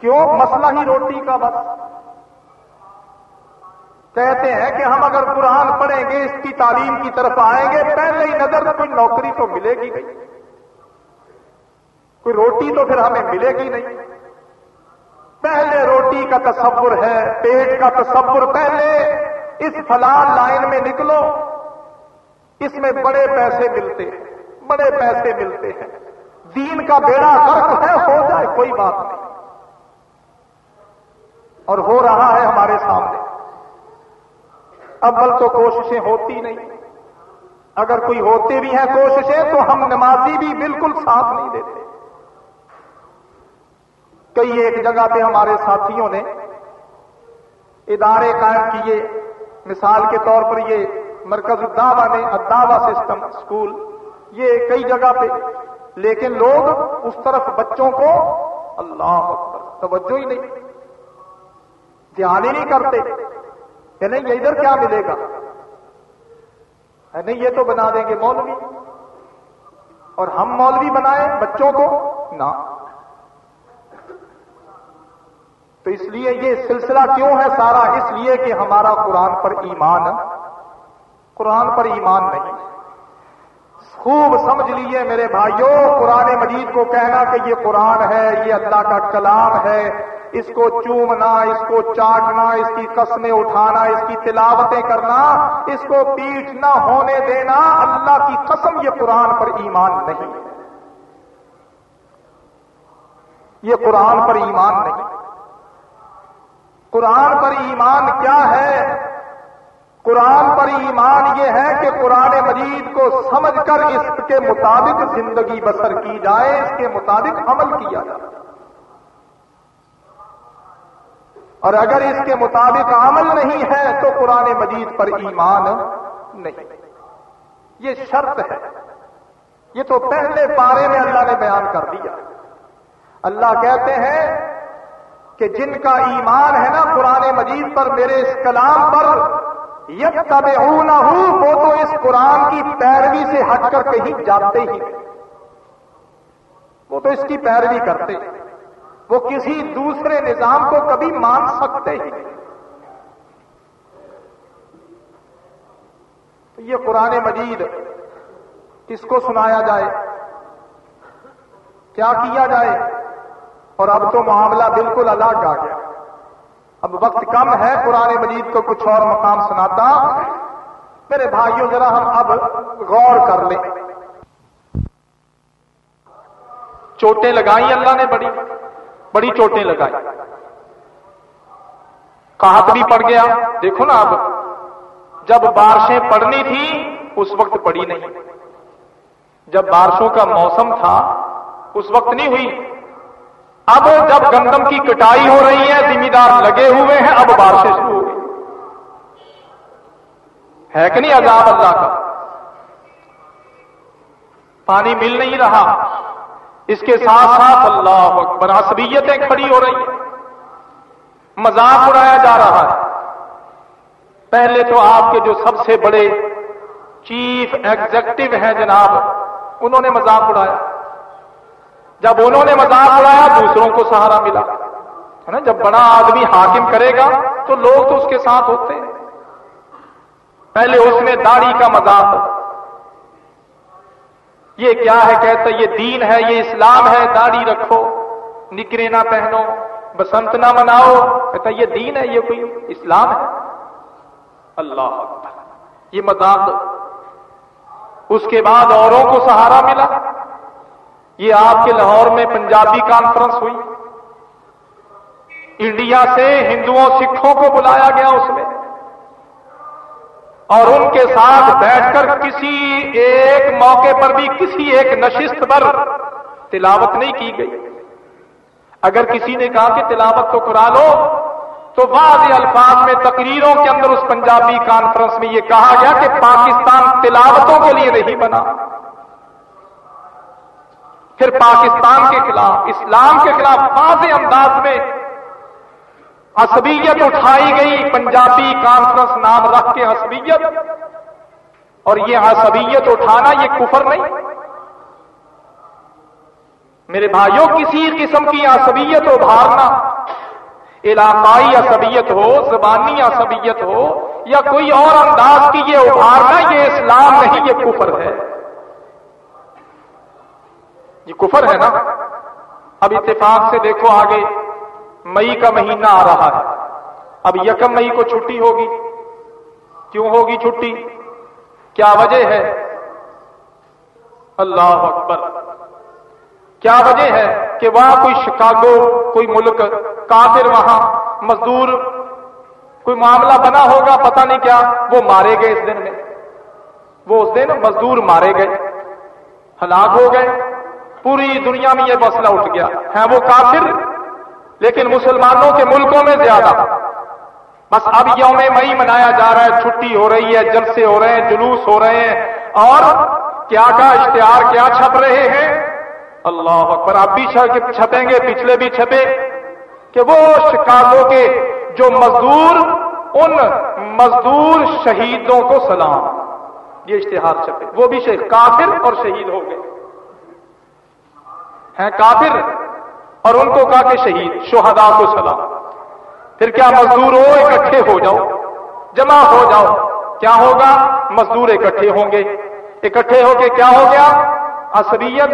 کیوں؟ مسئلہ ہی روٹی کا بس۔ کہتے ہیں کہ ہم اگر قرآن پڑھیں گے، اس کی تعلیم کی طرف آئیں گے، پہلے ہی نظر کوئی نوکری تو ملے گی نہیں۔ کوئی روٹی تو پھر ہمیں ملے گی نہیں۔ پہلے روٹی کا تصور ہے، پیٹ کا تصور پہلے۔ اس فلان لائن میں نکلو، اس میں بڑے پیسے ملتے ہیں، بڑے پیسے ملتے ہیں۔ دین کا بیڑا فرق ہے، ہو جائے، کوئی بات نہیں۔ اور ہو رہا ہے ہمارے سامنے۔ اول تو کوششیں ہوتی نہیں۔ اگر کوئی ہوتے بھی ہیں کوششیں، تو ہم نمازی بھی بالکل ساتھ نہیں دیتے۔ کئی ایک جگہ پہ ہمارے ساتھیوں نے ادارے قائم کیے۔ مثال کے طور پر یہ مرکز الدعوہ نے اداوا سسٹم اسکول یہ کئی جگہ پہ۔ لیکن لوگ اس طرف بچوں کو اللہ اکبر، توجہ ہی نہیں، دھیان ہی نہیں کرتے کہ نہیں، یہ ادھر کیا ملے گا؟ نہیں، یہ تو بنا دیں گے مولوی۔ اور ہم مولوی بنائیں بچوں کو؟ نہ۔ تو اس لیے یہ سلسلہ کیوں ہے سارا؟ اس لیے کہ ہمارا قرآن پر ایمان قرآن پر ایمان نہیں۔ خوب سمجھ لیے میرے بھائیوں، قرآن مجید کو کہنا کہ یہ قرآن ہے، یہ اللہ کا کلام ہے۔ اس کو چومنا، اس کو چاٹنا، اس کی قسمیں اٹھانا، اس کی تلاوتیں کرنا، اس کو پیٹ نہ ہونے دینا، اللہ کی قسم یہ قرآن پر ایمان نہیں۔ یہ قرآن پر ایمان نہیں۔ قرآن پر ایمان کیا ہے؟ قرآن پر ایمان یہ ہے کہ قرآن مجید کو سمجھ کر اس کے مطابق زندگی بسر کی جائے، اس کے مطابق عمل کیا جائے۔ اور اگر اس کے مطابق عمل نہیں ہے تو قرآن مجید پر ایمان نہیں۔ یہ شرط ہے۔ یہ تو پہلے پارے میں اللہ نے بیان کر دیا۔ اللہ کہتے ہیں کہ جن کا ایمان ہے نا قرآن مجید پر میرے اس کلام پر یک تب نہ ہوں وہ تو اس قرآن کی پیروی سے ہٹ کر کہیں جاتے ہی وہ تو اس کی پیروی کرتے وہ کسی دوسرے نظام کو کبھی مان سکتے ہی یہ قرآن مجید کس کو سنایا جائے؟ کیا کیا جائے؟ اور اب تو معاملہ بالکل الگ آ گیا۔ اب وقت کم ہے، قرآن مجید کو کچھ اور مقام سناتا۔ میرے بھائیوں، ذرا ہم اب غور کر لیں۔ چوٹیں لگائی اللہ نے بڑی بڑی چوٹیں لگائی۔ کہات بھی پڑ گیا؟ دیکھو نا اب۔ جب بارشیں پڑنی تھی اس وقت پڑی نہیں۔ جب بارشوں کا موسم تھا، اس وقت نہیں ہوئی۔ اب جب گندم کی کٹائی ہو رہی ہے ذمہ دار لگے ہوئے ہیں، اب بارشیں شروع ہو گئی۔ ہے کہ نہیں عذاب اللہ کا؟ پانی مل نہیں رہا۔ اس کے ساتھ ساتھ اللہ اکبر، عصبیتیں کھڑی ہو رہی ہیں۔ مذاق اڑایا جا رہا ہے۔ پہلے تو آپ کے جو سب سے بڑے چیف ایگزیکٹو ہیں جناب، انہوں نے مذاق اڑایا۔ جب انہوں نے مذاق اڑایا، دوسروں کو سہارا ملا۔ ہے نا؟ جب بڑا آدمی حاکم کرے گا، تو لوگ تو اس کے ساتھ ہوتے ہیں۔ پہلے اس میں داڑھی کا مذاق یہ کیا ہے؟ کہتا یہ دین ہے، یہ اسلام ہے، داڑھی رکھو، نکرے نہ پہنو، بسنت نہ مناؤ۔ کہتا یہ دین ہے، یہ کوئی اسلام ہے۔ اللہ یہ مذاق۔ اس کے بعد اوروں کو سہارا ملا۔ یہ آپ کے لاہور میں پنجابی کانفرنس ہوئی۔ انڈیا سے ہندوؤں، سکھوں کو بلایا گیا اس میں۔ اور ان کے ساتھ بیٹھ کر کسی ایک موقع پر بھی، کسی ایک نشست پر تلاوت نہیں کی گئی۔ اگر کسی نے کہا کہ تلاوت تو کرا لو، تو بعض الفاظ میں، تقریروں کے اندر اس پنجابی کانفرنس میں یہ کہا گیا کہ پاکستان تلاوتوں کے لیے نہیں بنا۔ پھر پاکستان کے خلاف، اسلام کے خلاف واضح انداز میں عصبیت اٹھائی گئی، پنجابی کانفرنس نام رکھ کے عصبیت۔ اور یہ عصبیت اٹھانا یہ کفر نہیں۔ میرے بھائیوں کسی قسم کی عصبیت ابھارنا، علاقائی عصبیت ہو، زبانی عصبیت ہو، یا کوئی اور انداز کی یہ ابھارنا، یہ اسلام نہیں، یہ کفر ہے۔ یہ کفر ہے نا؟ اب اتفاق سے دیکھو آگے، مئی کا مہینہ آ رہا ہے۔ اب یکم مئی کو چھٹی ہوگی۔ کیوں ہوگی چھٹی؟ کیا وجہ ہے؟ اللہ اکبر۔ کیا وجہ ہے کہ وہاں کوئی شکاگو، کوئی ملک کافر وہاں مزدور، کوئی معاملہ بنا ہوگا پتہ نہیں کیا، وہ مارے گئے اس دن میں۔ وہ اس دن مزدور مارے گئے، ہلاک ہو گئے۔ پوری دنیا میں یہ مسئلہ اٹھ گیا۔ ہے وہ کافر؟ لیکن مسلمانوں کے ملکوں میں زیادہ۔ بس اب یوم مئی منایا جا رہا ہے، چھٹی ہو رہی ہے، جلسے ہو رہے ہیں، جلوس ہو رہے ہیں۔ اور کیا کا اشتہار، کیا چھپ رہے ہیں؟ اللہ اکبر آپ بھی چھپیں گے، پچھلے بھی چھپے۔ کہ وہ شکاگو کے جو مزدور، ان مزدور شہیدوں کو سلام۔ یہ اشتہار چھپے۔ وہ بھی شہید، کافر اور شہید ہو گئے۔ ہیں کافر اور ان کو کہا کہ شہید شہدا کو سلام۔ پھر کیا مزدور ہو اکٹھے ہو جاؤ؟ جمع ہو جاؤ۔ کیا ہوگا؟ مزدور اکٹھے ہوں گے۔ اکٹھے ہو کے کیا ہو گیا؟ عصبیت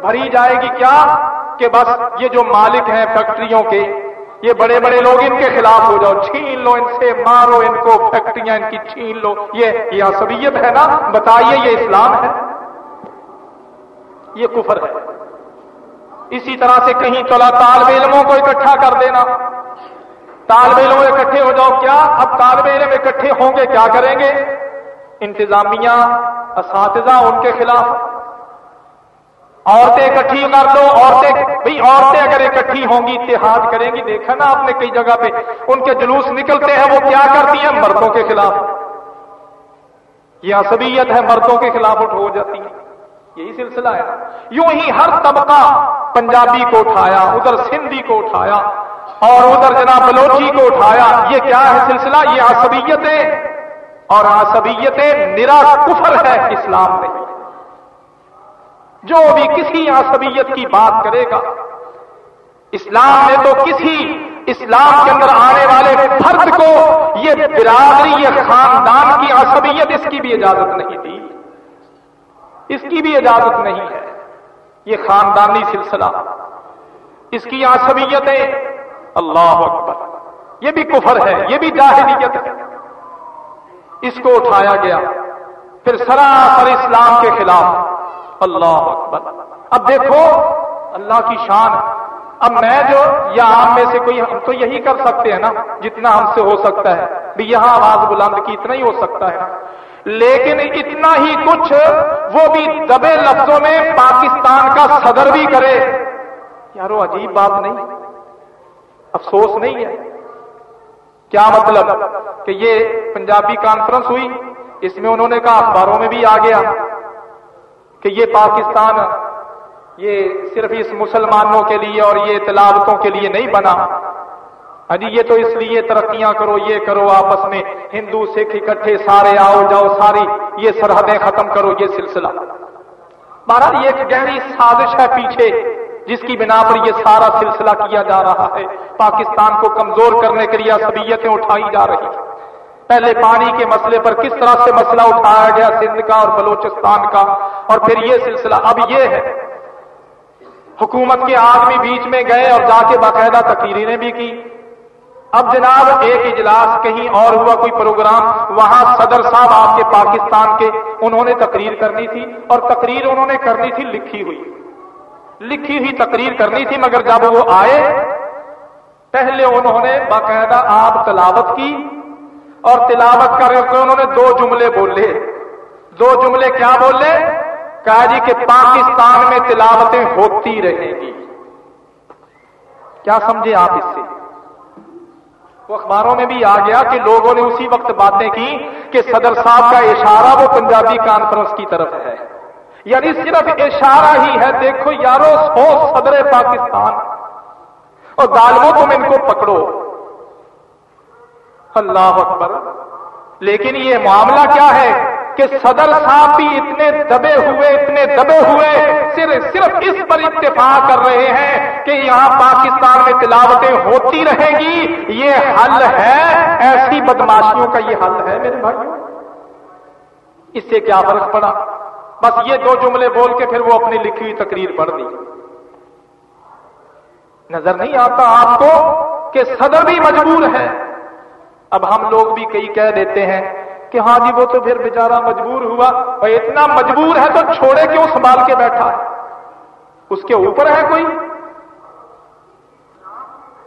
بھری جائے گی۔ کیا؟ کہ بس یہ جو مالک ہیں فیکٹریوں کے، یہ بڑے بڑے لوگ ان کے خلاف ہو جاؤ۔ چھین لو ان سے، مارو ان کو فیکٹریاں، ان کی چھین لو۔ یہ یہ عصبیت ہے نا؟ بتائیے یہ اسلام ہے؟ یہ کفر ہے۔ اسی طرح سے کہیں چلا، طالب علموں کو اکٹھا کر دینا۔ طالب علم اکٹھے ہو جاؤ، کیا؟ اب طالب علم اکٹھے ہوں گے، کیا کریں گے؟ انتظامیہ، اساتذہ ان کے خلاف۔ عورتیں اکٹھی کر دو، عورتیں بھائی عورتیں اگر اکٹھی ہوں گی، اتحاد کریں گی۔ دیکھا نا آپ نے کئی جگہ پہ، ان کے جلوس نکلتے ہیں، وہ کیا کرتی ہیں؟ مردوں کے خلاف۔ یہ عصبیت ہے، مردوں کے خلاف اٹھ ہو جاتی ہے یہی سلسلہ ہے۔ یوں ہی ہر طبقہ پنجابی کو اٹھایا، ادھر سندھی کو اٹھایا اور ادھر جناب بلوچی کو اٹھایا۔ یہ کیا ہے سلسلہ؟ یہ عصبیتیں۔ اور عصبیتیں نرا کفر ہے اسلام میں۔ جو بھی کسی عصبیت کی بات کرے گا، اسلام میں تو کسی اسلام کے اندر آنے والے فرد کو یہ برادری، یہ خاندان کی عصبیت اس کی بھی اجازت نہیں تھی اس کی بھی اجازت نہیں ہے۔ یہ خاندانی سلسلہ، اس کی عصبیتیں، اللہ اکبر، یہ بھی کفر ہے، یہ بھی جاہلیت ہے۔ اس کو اٹھایا گیا، پھر سراسر اسلام کے خلاف۔ اللہ اکبر۔ اب دیکھو، اللہ کی شان۔ اب میں جو یا آپ میں سے کوئی، ہم تو یہی کر سکتے ہیں نا، جتنا ہم سے ہو سکتا ہے۔ بھی یہاں آواز بلند کی اتنا ہی ہو سکتا ہے۔ لیکن اتنا ہی کچھ وہ بھی دبے لفظوں میں پاکستان کا صدر بھی کرے۔ یارو، عجیب بات نہیں۔ افسوس نہیں ہے۔ کیا مطلب کہ یہ پنجابی کانفرنس ہوئی؟ اس میں انہوں نے کہا اخباروں میں بھی آ گیا کہ یہ پاکستان یہ صرف اس مسلمانوں کے لیے اور یہ تلاوتوں کے لیے نہیں بنا۔ ہاں جی یہ تو اس لیے ترقیاں کرو، یہ کرو آپس میں۔ ہندو، سکھ اکٹھے، سارے آؤ جاؤ، ساری یہ سرحدیں ختم کرو، یہ سلسلہ۔ بہرحال یہ ایک گہری سازش ہے پیچھے، جس کی بنا پر یہ سارا سلسلہ کیا جا رہا ہے۔ پاکستان کو کمزور کرنے کے لیے سبیتیں اٹھائی جا رہی ہیں۔ پہلے پانی کے مسئلے پر کس طرح سے مسئلہ اٹھایا گیا سندھ کا اور بلوچستان کا، اور پھر یہ سلسلہ اب یہ ہے۔ حکومت کے آدمی بیچ میں گئے اور جا کے باقاعدہ تقریریں بھی کی۔ اب جناب ایک اجلاس کہیں اور ہوا کوئی پروگرام، وہاں صدر صاحب آپ کے پاکستان کے، انہوں نے تقریر کرنی تھی اور تقریر انہوں نے کرنی تھی، لکھی ہوئی۔ لکھی ہوئی تقریر کرنی تھی، مگر جب وہ آئے، پہلے انہوں نے باقاعدہ آپ تلاوت کی اور تلاوت کر کے انہوں نے دو جملے بولے۔ دو جملے کیا بولے؟ کہا جی کہ پاکستان میں تلاوتیں ہوتی رہیں گی۔ کیا سمجھے آپ اس سے؟ وہ اخباروں میں بھی آ گیا کہ لوگوں نے اسی وقت باتیں کی کہ صدر صاحب کا اشارہ وہ پنجابی کانفرنس کی طرف ہے۔ یعنی صرف اشارہ ہی ہے، دیکھو یارو سو صدر پاکستان۔ اور ظالموں، تم ان کو پکڑو۔ اللہ اکبر۔ لیکن یہ معاملہ کیا ہے؟ کہ صدر صاحب بھی اتنے دبے ہوئے، اتنے دبے ہوئے، صرف صرف اس پر اتفاق کر رہے ہیں کہ یہاں پاکستان میں تلاوتیں ہوتی رہیں گی۔ یہ حل ہے۔ ایسی بدماشیوں کا یہ حل ہے میرے بھائی اس سے کیا فرق پڑا؟ بس یہ دو جملے بول کے پھر وہ اپنی لکھی ہوئی تقریر پڑھ دی نظر نہیں آتا آپ کو کہ صدر بھی مجبور ہے۔ اب ہم لوگ بھی کئی کہہ دیتے ہیں کہ ہاں جی وہ تو پھر بیچارہ مجبور ہوا اور اتنا مجبور ہے تو چھوڑے کیوں سنبھال کے بیٹھا ہے؟ اس کے اوپر ہے کوئی؟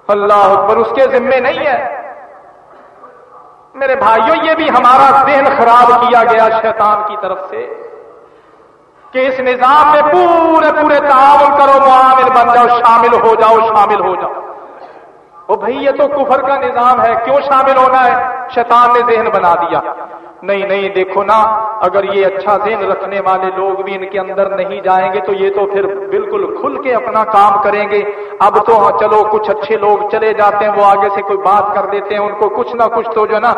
اللہ اکبر، اس کے ذمے نہیں ہے۔ میرے بھائیوں یہ بھی ہمارا ذہن خراب کیا گیا شیطان کی طرف سے کہ اس نظام میں پورے پورے تعاون کرو، معامل بن جاؤ، شامل ہو جاؤ، شامل ہو جاؤ۔ وہ بھائی، یہ تو کفر کا نظام ہے، کیوں شامل ہونا ہے؟ شیطان نے ذہن بنا دیا۔ نہیں نہیں، دیکھو نا، اگر یہ اچھا ذہن رکھنے والے لوگ بھی ان کے اندر نہیں جائیں گے، تو یہ تو پھر بالکل کھل کے اپنا کام کریں گے۔ اب تو ہاں چلو، کچھ اچھے لوگ چلے جاتے ہیں، وہ آگے سے کوئی بات کر دیتے ہیں، ان کو کچھ نہ کچھ تو جو نا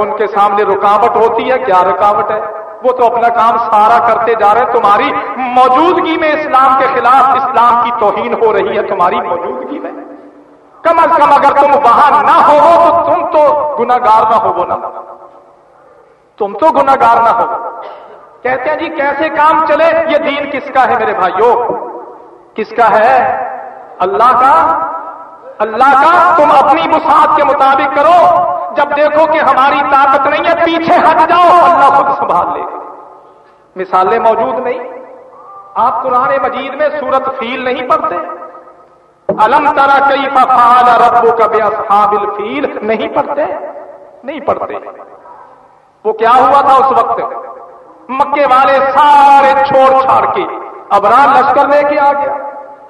ان کے سامنے رکاوٹ ہوتی ہے۔ کیا رکاوٹ ہے؟ وہ تو اپنا کام سارا کرتے جا رہے ہیں۔ تمہاری موجودگی میں اسلام کے خلاف اسلام کی توہین ہو رہی ہے، تمہاری موجودگی میں۔ کم از کم اگر تم وہاں نہ ہو تو تم تو گناگار نہ ہو نا۔ تم تو گناگار نہ ہو کہتے ہیں جی کیسے کام چلے؟ یہ دین کس کا ہے میرے بھائیوں؟ کس کا ہے؟ اللہ کا۔ اللہ کا۔ تم اپنی مساط کے مطابق کرو۔ جب دیکھو کہ ہماری طاقت نہیں ہے، پیچھے ہٹ جاؤ۔ اللہ خود سنبھال لے۔ مثالیں موجود نہیں۔ آپ قرآن مجید میں سورت فیل نہیں پڑھتے۔ الم ترا کئی ففال ربو کا بے اصحاب الفیل؟ نہیں پڑھتے نہیں پڑھتے۔ وہ کیا ہوا تھا اس وقت؟ مکے والے سارے چھوڑ چھاڑ کے ابرار لشکر لے کے آ گیا۔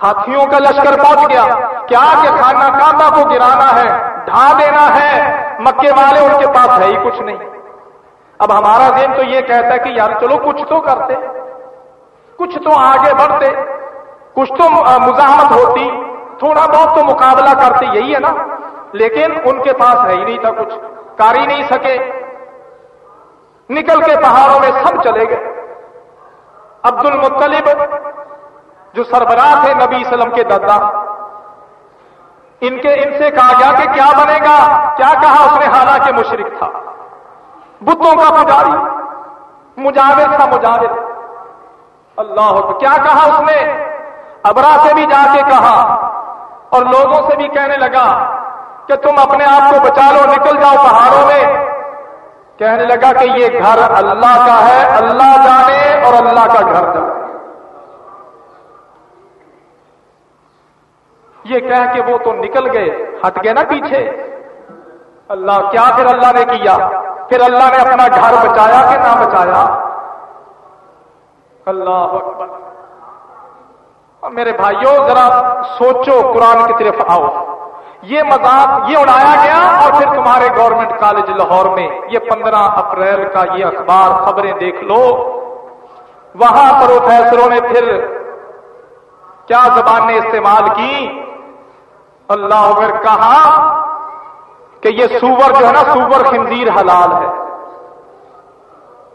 ہاتھیوں کا لشکر پہنچ گیا۔ کیا کہ خانہ کعبہ کو گرانا ہے، ڈھا دینا ہے۔ مکے والے ان کے پاس ہے ہی کچھ نہیں۔ اب ہمارا دین تو یہ کہتا ہے کہ یار چلو کچھ تو کرتے، کچھ تو آگے بڑھتے۔ کچھ تو مزاحمت ہوتی۔ تھوڑا بہت تو مقابلہ کرتے یہی ہے نا، لیکن ان کے پاس ہے ہی نہیں تھا کچھ، کر ہی نہیں سکے۔ نکل کے پہاڑوں میں سب چلے گئے۔ عبد المطلب جو سربراہ تھے نبی اسلم کے دادا، ان کے، ان سے کہا گیا کہ کیا بنے گا؟ کیا کہا؟ اس نے، حالانکہ مشرق تھا۔ بتوں کا پجاری، مجاور تھا مجاور۔ اللہ کیا کہا اس نے؟ ابرا سے بھی جا کے کہا اور لوگوں سے بھی کہنے لگا کہ تم اپنے آپ کو بچا لو نکل جاؤ پہاڑوں میں۔ کہنے لگا کہ یہ گھر اللہ کا ہے، اللہ جانے اور اللہ کا گھر جانے۔ یہ کہہ کے وہ تو نکل گئے، ہٹ گئے نا پیچھے۔ اللہ، کیا پھر اللہ نے کیا؟ پھر اللہ نے اپنا گھر بچایا کہ نہ بچایا؟ اللہ اکبر۔ میرے بھائیوں ذرا سوچو قرآن کی طرف آؤ۔ یہ مذاق یہ اڑایا گیا اور پھر تمہارے گورنمنٹ کالج لاہور میں یہ پندرہ اپریل کا یہ اخبار خبریں دیکھ لو۔ وہاں پروفیسروں نے پھر کیا زبانیں استعمال کی؟ اللہ اگر کہا کہ یہ سور جو ہے نا، سور خنزیر حلال ہے۔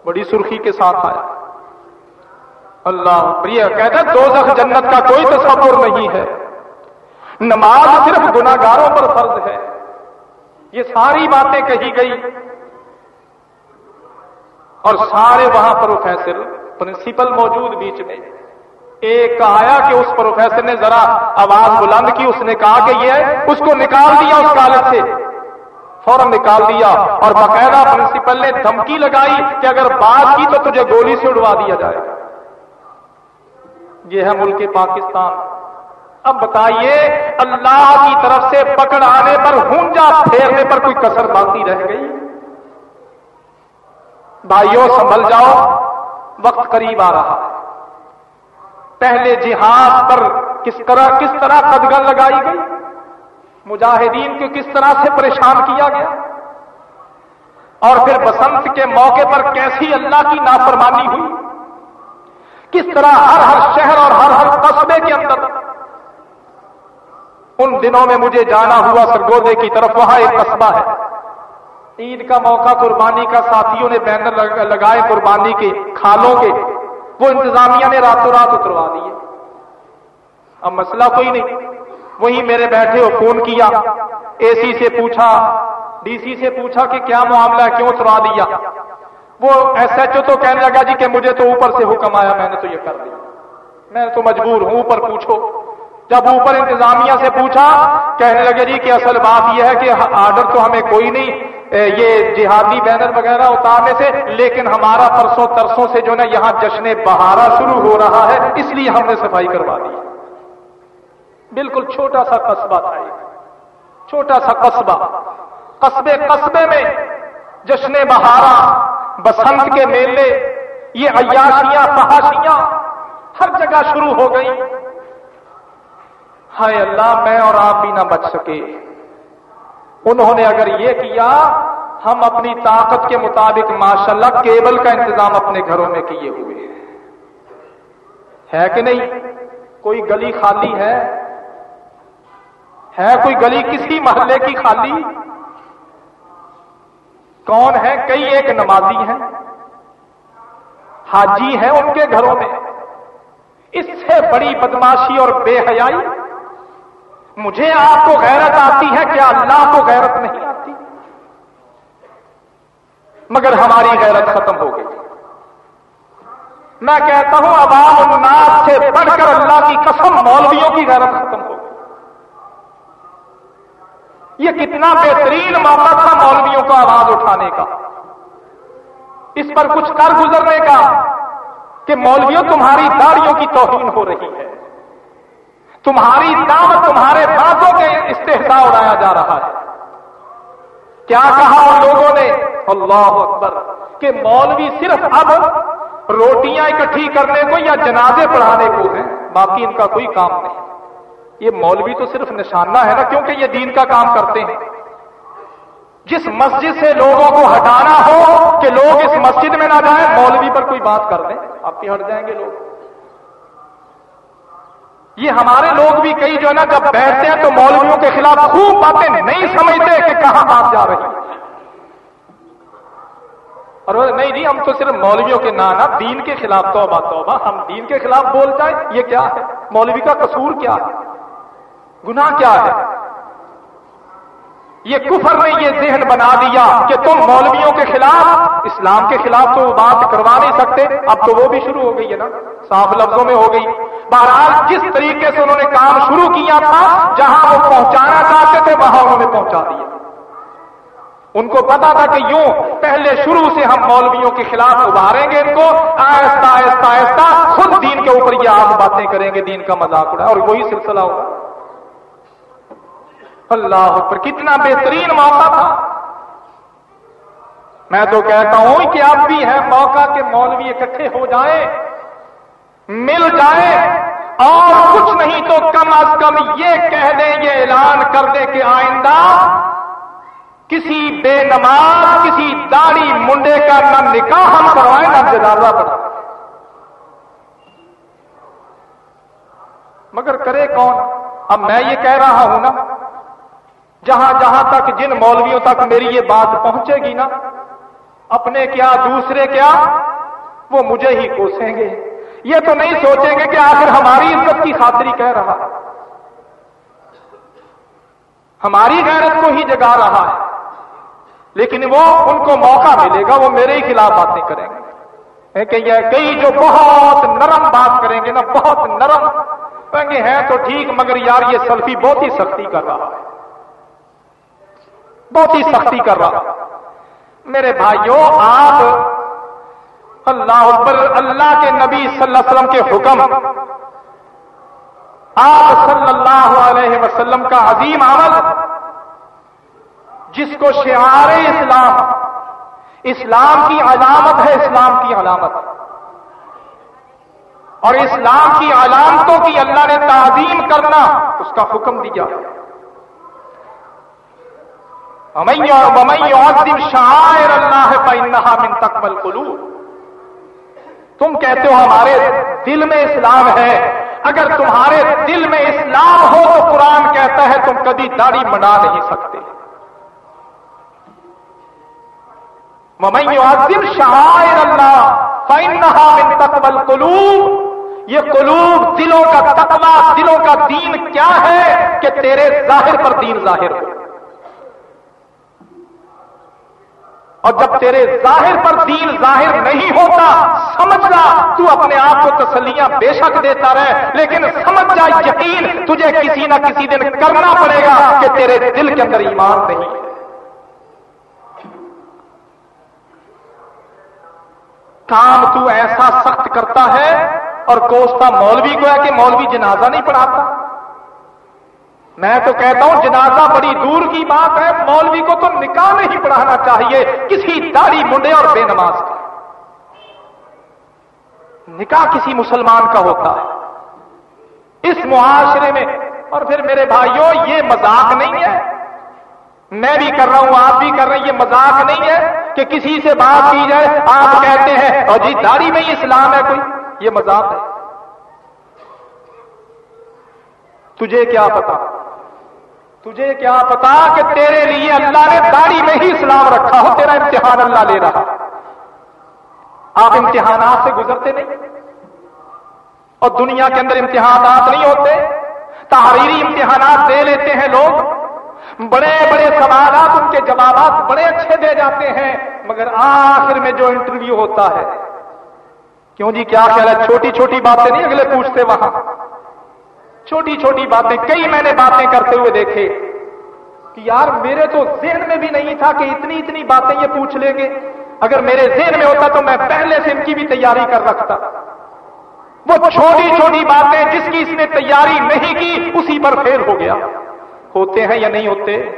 بڑی سرخی کے ساتھ آیا۔ اللہ یہ کہتے دو جنت کا کوئی تصور نہیں ہے۔ نماز صرف گناگاروں پر فرض ہے۔ یہ ساری باتیں کہی گئی۔ اور سارے وہاں پروفیسر پرنسپل موجود بیچ میں۔ ایک کہا کہ اس پروفیسر نے ذرا آواز بلند کی، اس نے کہا کہ یہ اس کو نکال دیا اس کالج سے۔ فوراً نکال دیا اور باقاعدہ پرنسپل نے دھمکی لگائی کہ اگر بات کی تو تجھے گولی سے اڑوا دیا جائے۔ یہ ہے ملک پاکستان۔ اب بتائیے، اللہ کی طرف سے پکڑ آنے پر ہونجا پھیرنے پر کوئی کسر باقی رہ گئی؟ بھائیوں سنبھل جاؤ، وقت قریب آ رہا پہلے جہاد پر کس طرح کس طرح قدگن لگائی گئی؟ مجاہدین کو کس طرح سے پریشان کیا گیا؟ اور پھر بسنت کے موقع پر کیسی اللہ کی نافرمانی ہوئی؟ کس طرح ہر ہر شہر اور ہر ہر قصبے کے اندر ان دنوں میں مجھے جانا ہوا سرگودے کی طرف، وہاں ایک قصبہ ہے۔ عید کا موقع قربانی کا، ساتھیوں نے بینر لگائے قربانی کے کھالوں کے۔ وہ انتظامیہ نے راتوں رات اتروا دیے۔ اب مسئلہ کوئی نہیں۔ وہیں میرے بیٹھے ہو فون کیا۔ اے سی سے پوچھا، ڈی سی سے پوچھا کہ کیا معاملہ ہے، کیوں اتروا دیا؟ وہ ایس ایچ او تو کہنے لگا جی کہ مجھے تو اوپر سے حکم آیا، میں نے تو یہ کر دیا۔ میں تو مجبور ہوں، اوپر پوچھو۔ جب اوپر انتظامیہ سے پوچھا، کہنے لگے جی کہ اصل بات یہ ہے کہ آرڈر تو ہمیں کوئی نہیں یہ جہادی بینر وغیرہ اتارنے سے، لیکن ہمارا پرسوں ترسوں سے جو نا یہاں جشن بہارا شروع ہو رہا ہے، اس لیے ہم نے صفائی کروا دی۔ بالکل چھوٹا سا قصبہ تھا ایک چھوٹا سا قصبہ۔ قصبے قصبے میں جشن بہارا بسنت کے میلے، یہ عیاشیاں فحاشیاں ہر جگہ شروع ہو گئی ہائے اللہ، میں اور آپ بھی نہ بچ سکے۔ انہوں نے اگر یہ کیا، ہم اپنی طاقت کے مطابق ماشاءاللہ کیبل کا انتظام اپنے گھروں میں کیے ہوئے ہے کہ نہیں؟ کوئی گلی خالی ہے؟ ہے کوئی گلی کسی محلے کی خالی؟ کون ہے؟ کئی ایک نمازی ہیں۔ حاجی ہیں ان کے گھروں میں۔ اس سے بڑی بدماشی اور بے حیائی مجھے آپ کو غیرت آتی ہے کیا اللہ کو غیرت نہیں آتی۔ مگر ہماری غیرت ختم ہو گئی۔ میں کہتا ہوں، عوام الناس سے بڑھ کر اللہ کی قسم، مولویوں کی غیرت ختم ہو گئی۔ یہ کتنا بہترین موقع تھا مولویوں کو آواز اٹھانے کا۔ اس پر کچھ کر گزرنے کا کہ مولویوں تمہاری داڑیوں کی توہین ہو رہی ہے۔ تمہاری دعوت تمہارے باتوں کے استحصا اڑایا جا رہا ہے۔ کیا کہا ان لوگوں نے؟ اللہ اکبر۔ کہ مولوی صرف اب روٹیاں اکٹھی کرنے کو یا جنازے پڑھانے کو ہیں، باقی ان کا کوئی کام نہیں۔ یہ مولوی تو صرف نشانہ ہے نا، کیونکہ یہ دین کا کام کرتے ہیں۔ جس مسجد سے لوگوں کو ہٹانا ہو کہ لوگ اس مسجد میں نہ جائیں، مولوی پر کوئی بات کر دیں آپ کی ہٹ جائیں گے لوگ۔ یہ ہمارے لوگ بھی کئی جو ہے نا، جب بیٹھتے ہیں تو مولویوں کے خلاف خوب باتیں نہیں سمجھتے کہ کہاں بات جا رہی اور نہیں نہیں، ہم تو صرف مولویوں کے نانا دین کے خلاف توبہ توبہ، ہم دین کے خلاف بول جائیں، یہ کیا ہے؟ مولوی کا قصور کیا ہے؟ گناہ کیا ہے؟ یہ کفر نے یہ ذہن بنا دیا کہ تم مولویوں کے خلاف، اسلام کے خلاف تو بات کروا نہیں سکتے۔ اب تو وہ بھی شروع ہو گئی ہے نا۔ صاف لفظوں میں ہو گئی۔ بہرحال جس طریقے سے انہوں نے کام شروع کیا تھا، جہاں وہ پہنچانا چاہتے تھے، وہاں انہوں نے پہنچا دیا۔ ان کو پتا تھا کہ یوں پہلے شروع سے ہم مولویوں کے خلاف ابھاریں گے ان کو، آہستہ آہستہ آہستہ، خود دین کے اوپر یہ آپ باتیں کریں گے، دین کا مذاق اڑا اور وہی سلسلہ ہوگا۔ اللہ پر کتنا بہترین موقع تھا۔ میں تو کہتا ہوں کہ اب بھی ہے موقع کہ مولوی اکٹھے ہو جائیں، مل جائیں، اور کچھ نہیں تو کم از کم یہ کہہ دیں، یہ اعلان کر دیں کہ آئندہ کسی بے نماز، کسی داڑھی منڈے کا نہ نکاح ہم کروائیں، نہ جنازہ پڑا مگر کرے کون؟ اب میں یہ کہہ رہا ہوں نا۔ جہاں جہاں تک جن مولویوں تک میری یہ بات پہنچے گی نا، اپنے کیا، دوسرے کیا، وہ مجھے ہی کوسیں گے۔ یہ تو نہیں سوچیں گے کہ آخر ہماری عزت کی خاطری کہہ رہا۔ ہماری غیرت کو ہی جگا رہا ہے۔ لیکن وہ ان کو موقع ملے گا، وہ میرے ہی خلاف باتیں کریں گے۔ کہ یہ کئی جو بہت نرم بات کریں گے نا، بہت نرم، کہیں گے ہیں تو ٹھیک، مگر یار یہ سلفی بہت ہی سختی کر رہا ہے۔ بہت ہی سختی کر رہا۔ میرے بھائیوں آپ اللہ اکبر، اللہ کے نبی صلی اللہ علیہ وسلم کے حکم۔ آپ صلی اللہ علیہ وسلم کا عظیم عمل، جس کو شعار اسلام اسلام کی علامت ہے، اسلام کی علامت۔ اور اسلام کی علامتوں کی اللہ نے تعظیم کرنا، اس کا حکم دیا۔ شاعر اللہ پنہا من تقبل کلو تم کہتے ہو ہمارے دل میں اسلام ہے. اگر تمہارے دل میں اسلام ہو تو قرآن کہتا ہے تم کبھی داڑھی منا نہیں سکتے. ممئی شاعر اللہ فنہا من تقبل قلوب یہ قلوب دلوں کا تقوی، دلوں کا دین کیا ہے کہ تیرے ظاہر پر دین ظاہر ہو؟ اور جب تیرے ظاہر پر دین ظاہر نہیں ہوتا سمجھنا تو اپنے آپ کو تسلیاں بے شک دیتا رہے لیکن سمجھ جا، یقین تجھے کسی نہ کسی دن کرنا پڑے گا کہ تیرے دل کے اندر ایمان نہیں ہے۔ کام تو ایسا سخت کرتا ہے اور کوستا مولوی کو ہے کہ مولوی جنازہ نہیں پڑھاتا۔ میں تو کہتا ہوں جنازہ بڑی دور کی بات ہے، مولوی کو تو نکاح نہیں پڑھانا چاہیے، کسی داڑھی منڈے اور بے نماز کا نکاح کسی مسلمان کا ہوتا ہے۔ اس معاشرے میں، اور پھر میرے بھائیوں یہ مذاق نہیں ہے۔ میں بھی کر رہا ہوں، آپ بھی کر رہے ہیں، یہ مذاق نہیں ہے کہ کسی سے بات کی جائے۔ آپ کہتے ہیں، اور جی داڑھی میں ہی اسلام ہے کوئی۔ یہ مذاق ہے۔ تجھے کیا پتا؟ تجھے کیا پتا کہ تیرے لیے اللہ نے داڑھی میں ہی اسلام رکھا ہو؟ تیرا امتحان اللہ لے رہا۔ آپ امتحانات سے گزرتے نہیں۔ اور دنیا کے اندر امتحانات نہیں ہوتے۔ تحریری امتحانات دے لیتے ہیں لوگ۔ بڑے بڑے سوالات ان کے جوابات بڑے اچھے دے جاتے ہیں۔ مگر آخر میں جو انٹرویو ہوتا ہے۔ کیوں جی؟ کیا کہہ رہا ہے؟ چھوٹی چھوٹی باتیں نہیں اگلے پوچھتے وہاں۔ چھوٹی چھوٹی باتیں، کئی میں نے باتیں کرتے ہوئے دیکھے کہ یار میرے تو ذہن میں بھی نہیں تھا کہ اتنی اتنی باتیں یہ پوچھ لیں گے۔ اگر میرے ذہن میں ہوتا تو میں پہلے سے ان کی بھی تیاری کر رکھتا۔ وہ چھوٹی چھوٹی باتیں جس کی اس نے تیاری نہیں کی، اسی پر فیل ہو گیا۔ ہوتے ہیں یا نہیں ہوتے؟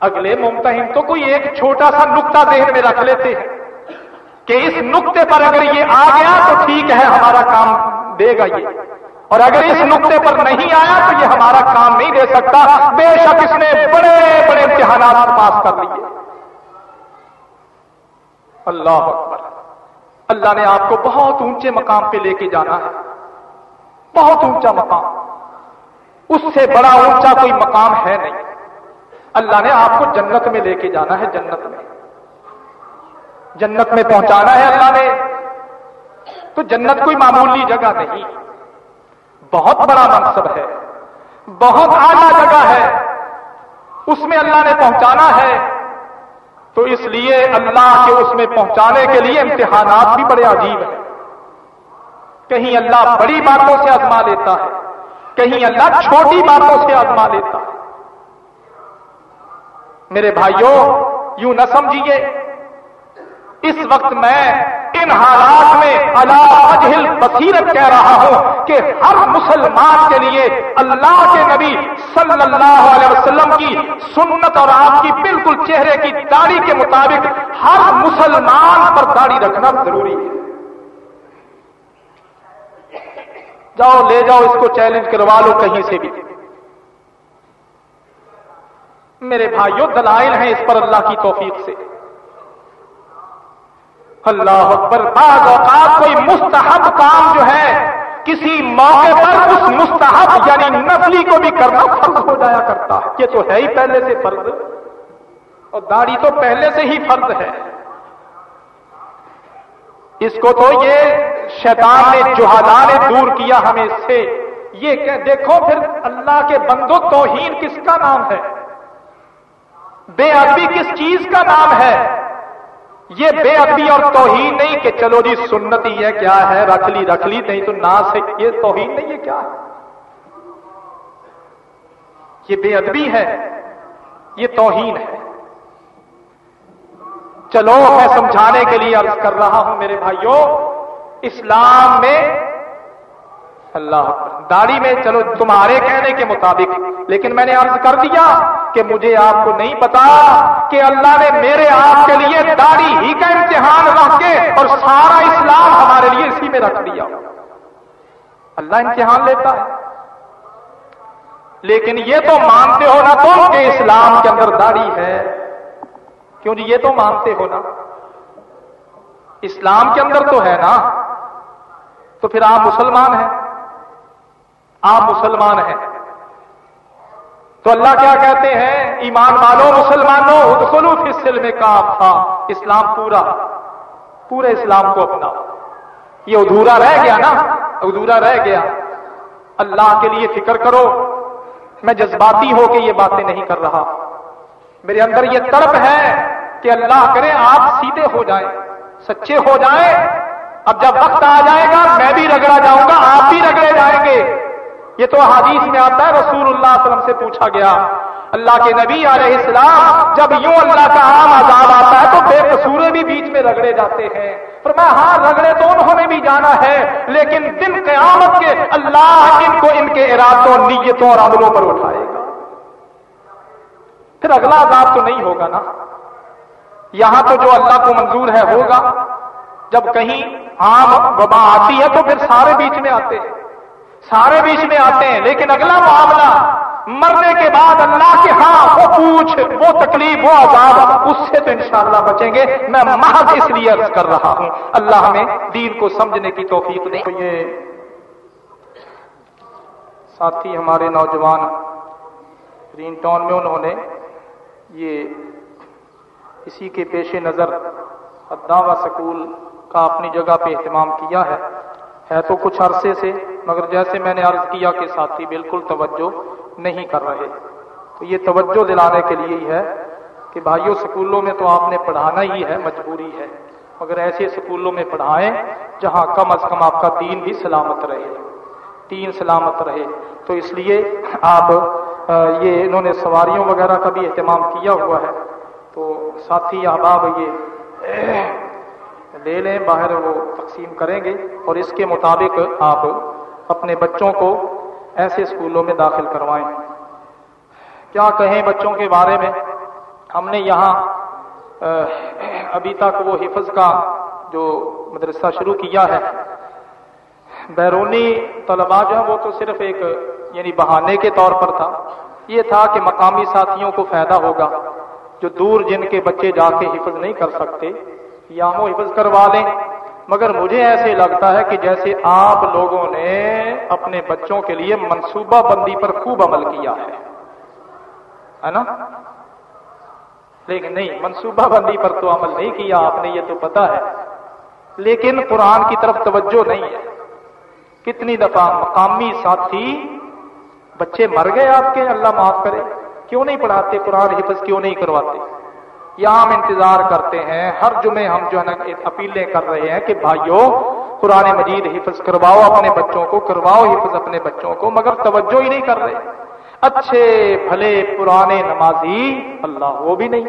اگلے ممتحن تو کوئی ایک چھوٹا سا نقطہ ذہن میں رکھ لیتے ہیں کہ اس نقطے پر اگر یہ آ گیا تو ٹھیک ہے، ہمارا کام دے گا یہ۔ اور اگر اس نقطے پر نہیں آیا تو یہ ہمارا کام نہیں دے سکتا۔ بے شک اس نے بڑے بڑے امتحانات پاس کر لیے۔ اللہ اکبر۔ اللہ نے آپ کو بہت اونچے مقام پہ لے کے جانا ہے۔ بہت اونچا مقام۔ اس سے بڑا اونچا کوئی مقام ہے نہیں۔ اللہ نے آپ کو جنت میں لے کے جانا ہے، جنت میں۔ جنت میں پہنچانا ہے اللہ نے۔ تو جنت کوئی معمولی جگہ نہیں۔ بہت بڑا منصب ہے، بہت اعلیٰ جگہ ہے، اس میں اللہ نے پہنچانا ہے، تو اس لیے اللہ کے اس میں پہنچانے کے لیے امتحانات بھی بڑے عجیب ہیں۔ کہیں اللہ بڑی باتوں سے آزما لیتا ہے، کہیں اللہ چھوٹی باتوں سے آزما لیتا ہے۔ میرے بھائیوں، یوں نہ سمجھیے، اس وقت میں ان حالات میں اللہ بصیرت کہہ رہا ہوں کہ ہر مسلمان کے لیے اللہ کے نبی صلی اللہ علیہ وسلم کی سنت اور آپ کی بالکل چہرے کی داڑھی کے مطابق ہر مسلمان پر داڑھی رکھنا ضروری ہے۔ جاؤ، لے جاؤ، اس کو چیلنج کروا لو کہیں سے بھی۔ میرے بھائیوں دلائل ہیں اس پر اللہ کی توفیق سے۔ اللہ اکبر، بعض اوقات کوئی مستحب کام جو ہے، کسی موقع پر اس مستحب یعنی نسلی کو بھی کرنا فرض ہو جایا کرتا ہے۔ یہ تو ہے ہی پہلے سے فرض۔ اور داڑھی تو پہلے سے ہی فرض ہے۔ اس کو تو یہ شیطان نے جوہدا نے دور کیا ہمیں اس سے۔ یہ کہ دیکھو پھر اللہ کے بندو توہین کس کا نام ہے؟ بے ادبی کس چیز کا نام ہے؟ یہ بے ادبی اور توہین نہیں کہ چلو جی سنت ہی ہے، کیا ہے؟ رکھ لی رکھ لی، نہیں تو نہ سے یہ توہین نہیں ہے، کیا ہے؟ یہ بے ادبی ہے، یہ توہین ہے۔ چلو، میں سمجھانے کے لیے عرض کر رہا ہوں میرے بھائیوں، اسلام میں اللہ داڑھی میں چلو تمہارے کہنے کے مطابق، لیکن میں نے عرض کر دیا کہ مجھے آپ کو نہیں پتا کہ اللہ نے میرے آپ کے لیے داڑھی ہی کا امتحان رکھ کے اور سارا اسلام ہمارے لیے اسی میں رکھ دیا۔ اللہ امتحان لیتا ہے۔ لیکن یہ تو مانتے ہو نا تم کہ اسلام کے اندر داڑھی ہے۔ کیوں جی؟ یہ تو مانتے ہو نا۔ اسلام کے اندر تو ہے نا۔ تو پھر آپ مسلمان ہیں۔ آپ مسلمان ہیں۔ تو اللہ کیا کہتے ہیں؟ ایمان والوں مسلمانوں خلوف اس سل میں کام تھا اسلام پورا، پورے اسلام کو اپنا۔ یہ ادھورا رہ گیا نا، ادھورا رہ گیا۔ اللہ کے لیے فکر کرو۔ میں جذباتی ہو کے یہ باتیں نہیں کر رہا۔ میرے اندر یہ تڑپ ہے کہ اللہ کرے آپ سیدھے ہو جائیں، سچے ہو جائیں۔ اب جب وقت آ جائے گا، میں بھی رگڑا جاؤں گا، آپ بھی رگڑے جائیں گے۔ یہ تو حدیث میں آتا ہے، رسول اللہ علیہ وسلم سے پوچھا گیا۔ اللہ کے نبی علیہ السلام جب یوں اللہ کا عام عذاب آتا ہے تو بے قصورے بھی بیچ میں رگڑے جاتے ہیں۔ پر میں ہاں رگڑے تو انہوں نے بھی جانا ہے، لیکن دن قیامت کے اللہ ان کو ان کے ارادوں، نیتوں اور عملوں پر اٹھائے گا۔ پھر اگلا عذاب تو نہیں ہوگا نا۔ یہاں تو جو اللہ کو منظور ہے ہوگا۔ جب کہیں عام وبا آتی ہے تو پھر سارے بیچ میں آتے ہیں۔ سارے بیچ میں آتے ہیں، لیکن اگلا معاملہ، مرنے کے بعد اللہ کے ہاں وہ پوچھ، وہ تکلیف، وہ عذاب، اس سے تو انشاءاللہ بچیں گے۔ میں محض اس لیے عرض کر رہا ہوں، اللہ ہمیں دین کو سمجھنے کی توفیق دے۔ یہ ساتھی، ہمارے نوجوان گرین ٹاؤن میں انہوں نے یہ اسی کے پیش نظر اداوا سکول کا اپنی جگہ پہ اہتمام کیا ہے۔ ہے تو کچھ عرصے سے، مگر جیسے میں نے عرض کیا کہ ساتھی بالکل توجہ نہیں کر رہے۔ تو یہ توجہ دلانے کے لیے ہی ہے کہ بھائیوں سکولوں میں تو آپ نے پڑھانا ہی ہے، مجبوری ہے۔ مگر ایسے سکولوں میں پڑھائیں جہاں کم از کم آپ کا دین بھی سلامت رہے۔ تین سلامت رہے۔ تو اس لیے آپ یہ انہوں نے سواریوں وغیرہ کا بھی اہتمام کیا ہوا ہے۔ تو ساتھی، احباب، یہ لے لیں، باہر وہ تقسیم کریں گے اور اس کے مطابق آپ اپنے بچوں کو ایسے اسکولوں میں داخل کروائیں۔ کیا کہیں بچوں کے بارے میں؟ ہم نے یہاں ابھی تک وہ حفظ کا جو مدرسہ شروع کیا ہے، بیرونی طلبا جو ہے وہ تو صرف ایک یعنی بہانے کے طور پر تھا۔ یہ تھا کہ مقامی ساتھیوں کو فائدہ ہوگا جو دور جن کے بچے جا کے حفظ نہیں کر سکتے۔ یا وہ حفظ کروا لیں۔ مگر مجھے ایسے لگتا ہے کہ جیسے آپ لوگوں نے اپنے بچوں کے لیے منصوبہ بندی پر خوب عمل کیا ہے۔ نا؟ لیکن نہیں، منصوبہ بندی پر تو عمل نہیں کیا آپ نے، یہ تو پتا ہے۔ لیکن قرآن کی طرف توجہ نہیں ہے۔ کتنی دفعہ مقامی ساتھی، بچے مر گئے آپ کے، اللہ معاف کرے، کیوں نہیں پڑھاتے؟ قرآن حفظ کیوں نہیں کرواتے؟ یہاں ہم انتظار کرتے ہیں۔ ہر جمعے ہم جو ہے نا اپیلیں کر رہے ہیں کہ بھائیوں قرآن مجید حفظ کرواؤ، اپنے بچوں کو کرواؤ، حفظ اپنے بچوں کو، مگر توجہ ہی نہیں کر رہے۔ اچھے، بھلے، پرانے نمازی اللہ وہ بھی نہیں۔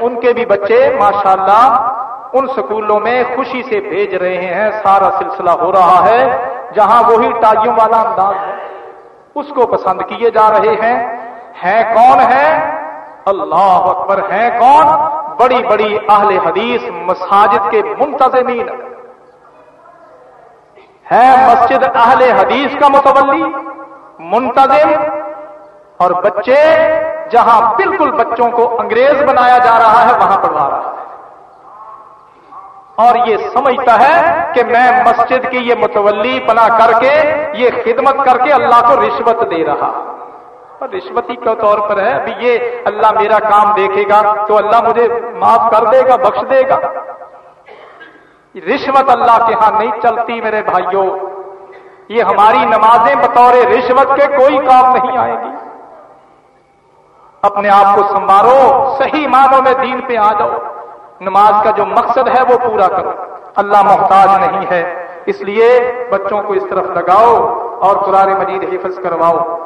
ان کے بھی بچے، ماشاءاللہ، ان سکولوں میں خوشی سے بھیج رہے ہیں۔ سارا سلسلہ ہو رہا ہے، جہاں وہی ٹائیوں والا انداز ہے۔ اس کو پسند کیے جا رہے ہیں۔ ہے کون ہے اللہ اکبر ہیں کون؟ بڑی بڑی اہل حدیث مساجد کے منتظمین۔ ہے مسجد اہل حدیث کا متولی، منتظم، اور بچے جہاں بالکل بچوں کو انگریز بنایا جا رہا ہے، وہاں پڑھا رہا ہے۔ اور یہ سمجھتا ہے کہ میں مسجد کی یہ متولی بنا کر کے، یہ خدمت کر کے اللہ کو رشوت دے رہا۔ رشوتی کے طور پر ہے، ابھی یہ اللہ میرا کام دیکھے گا تو اللہ مجھے معاف کر دے گا، بخش دے گا۔ رشوت اللہ کے ہاں نہیں چلتی میرے بھائیوں یہ ہماری نمازیں بطور رشوت کے کوئی کام نہیں آئے گی۔ اپنے آپ کو سنبھالو صحیح معنوں میں دین پہ آ جاؤ۔ نماز کا جو مقصد ہے وہ پورا کرو۔ اللہ محتاج نہیں ہے، اس لیے بچوں کو اس طرف لگاؤ اور قرآن مجید حفظ کرواؤ۔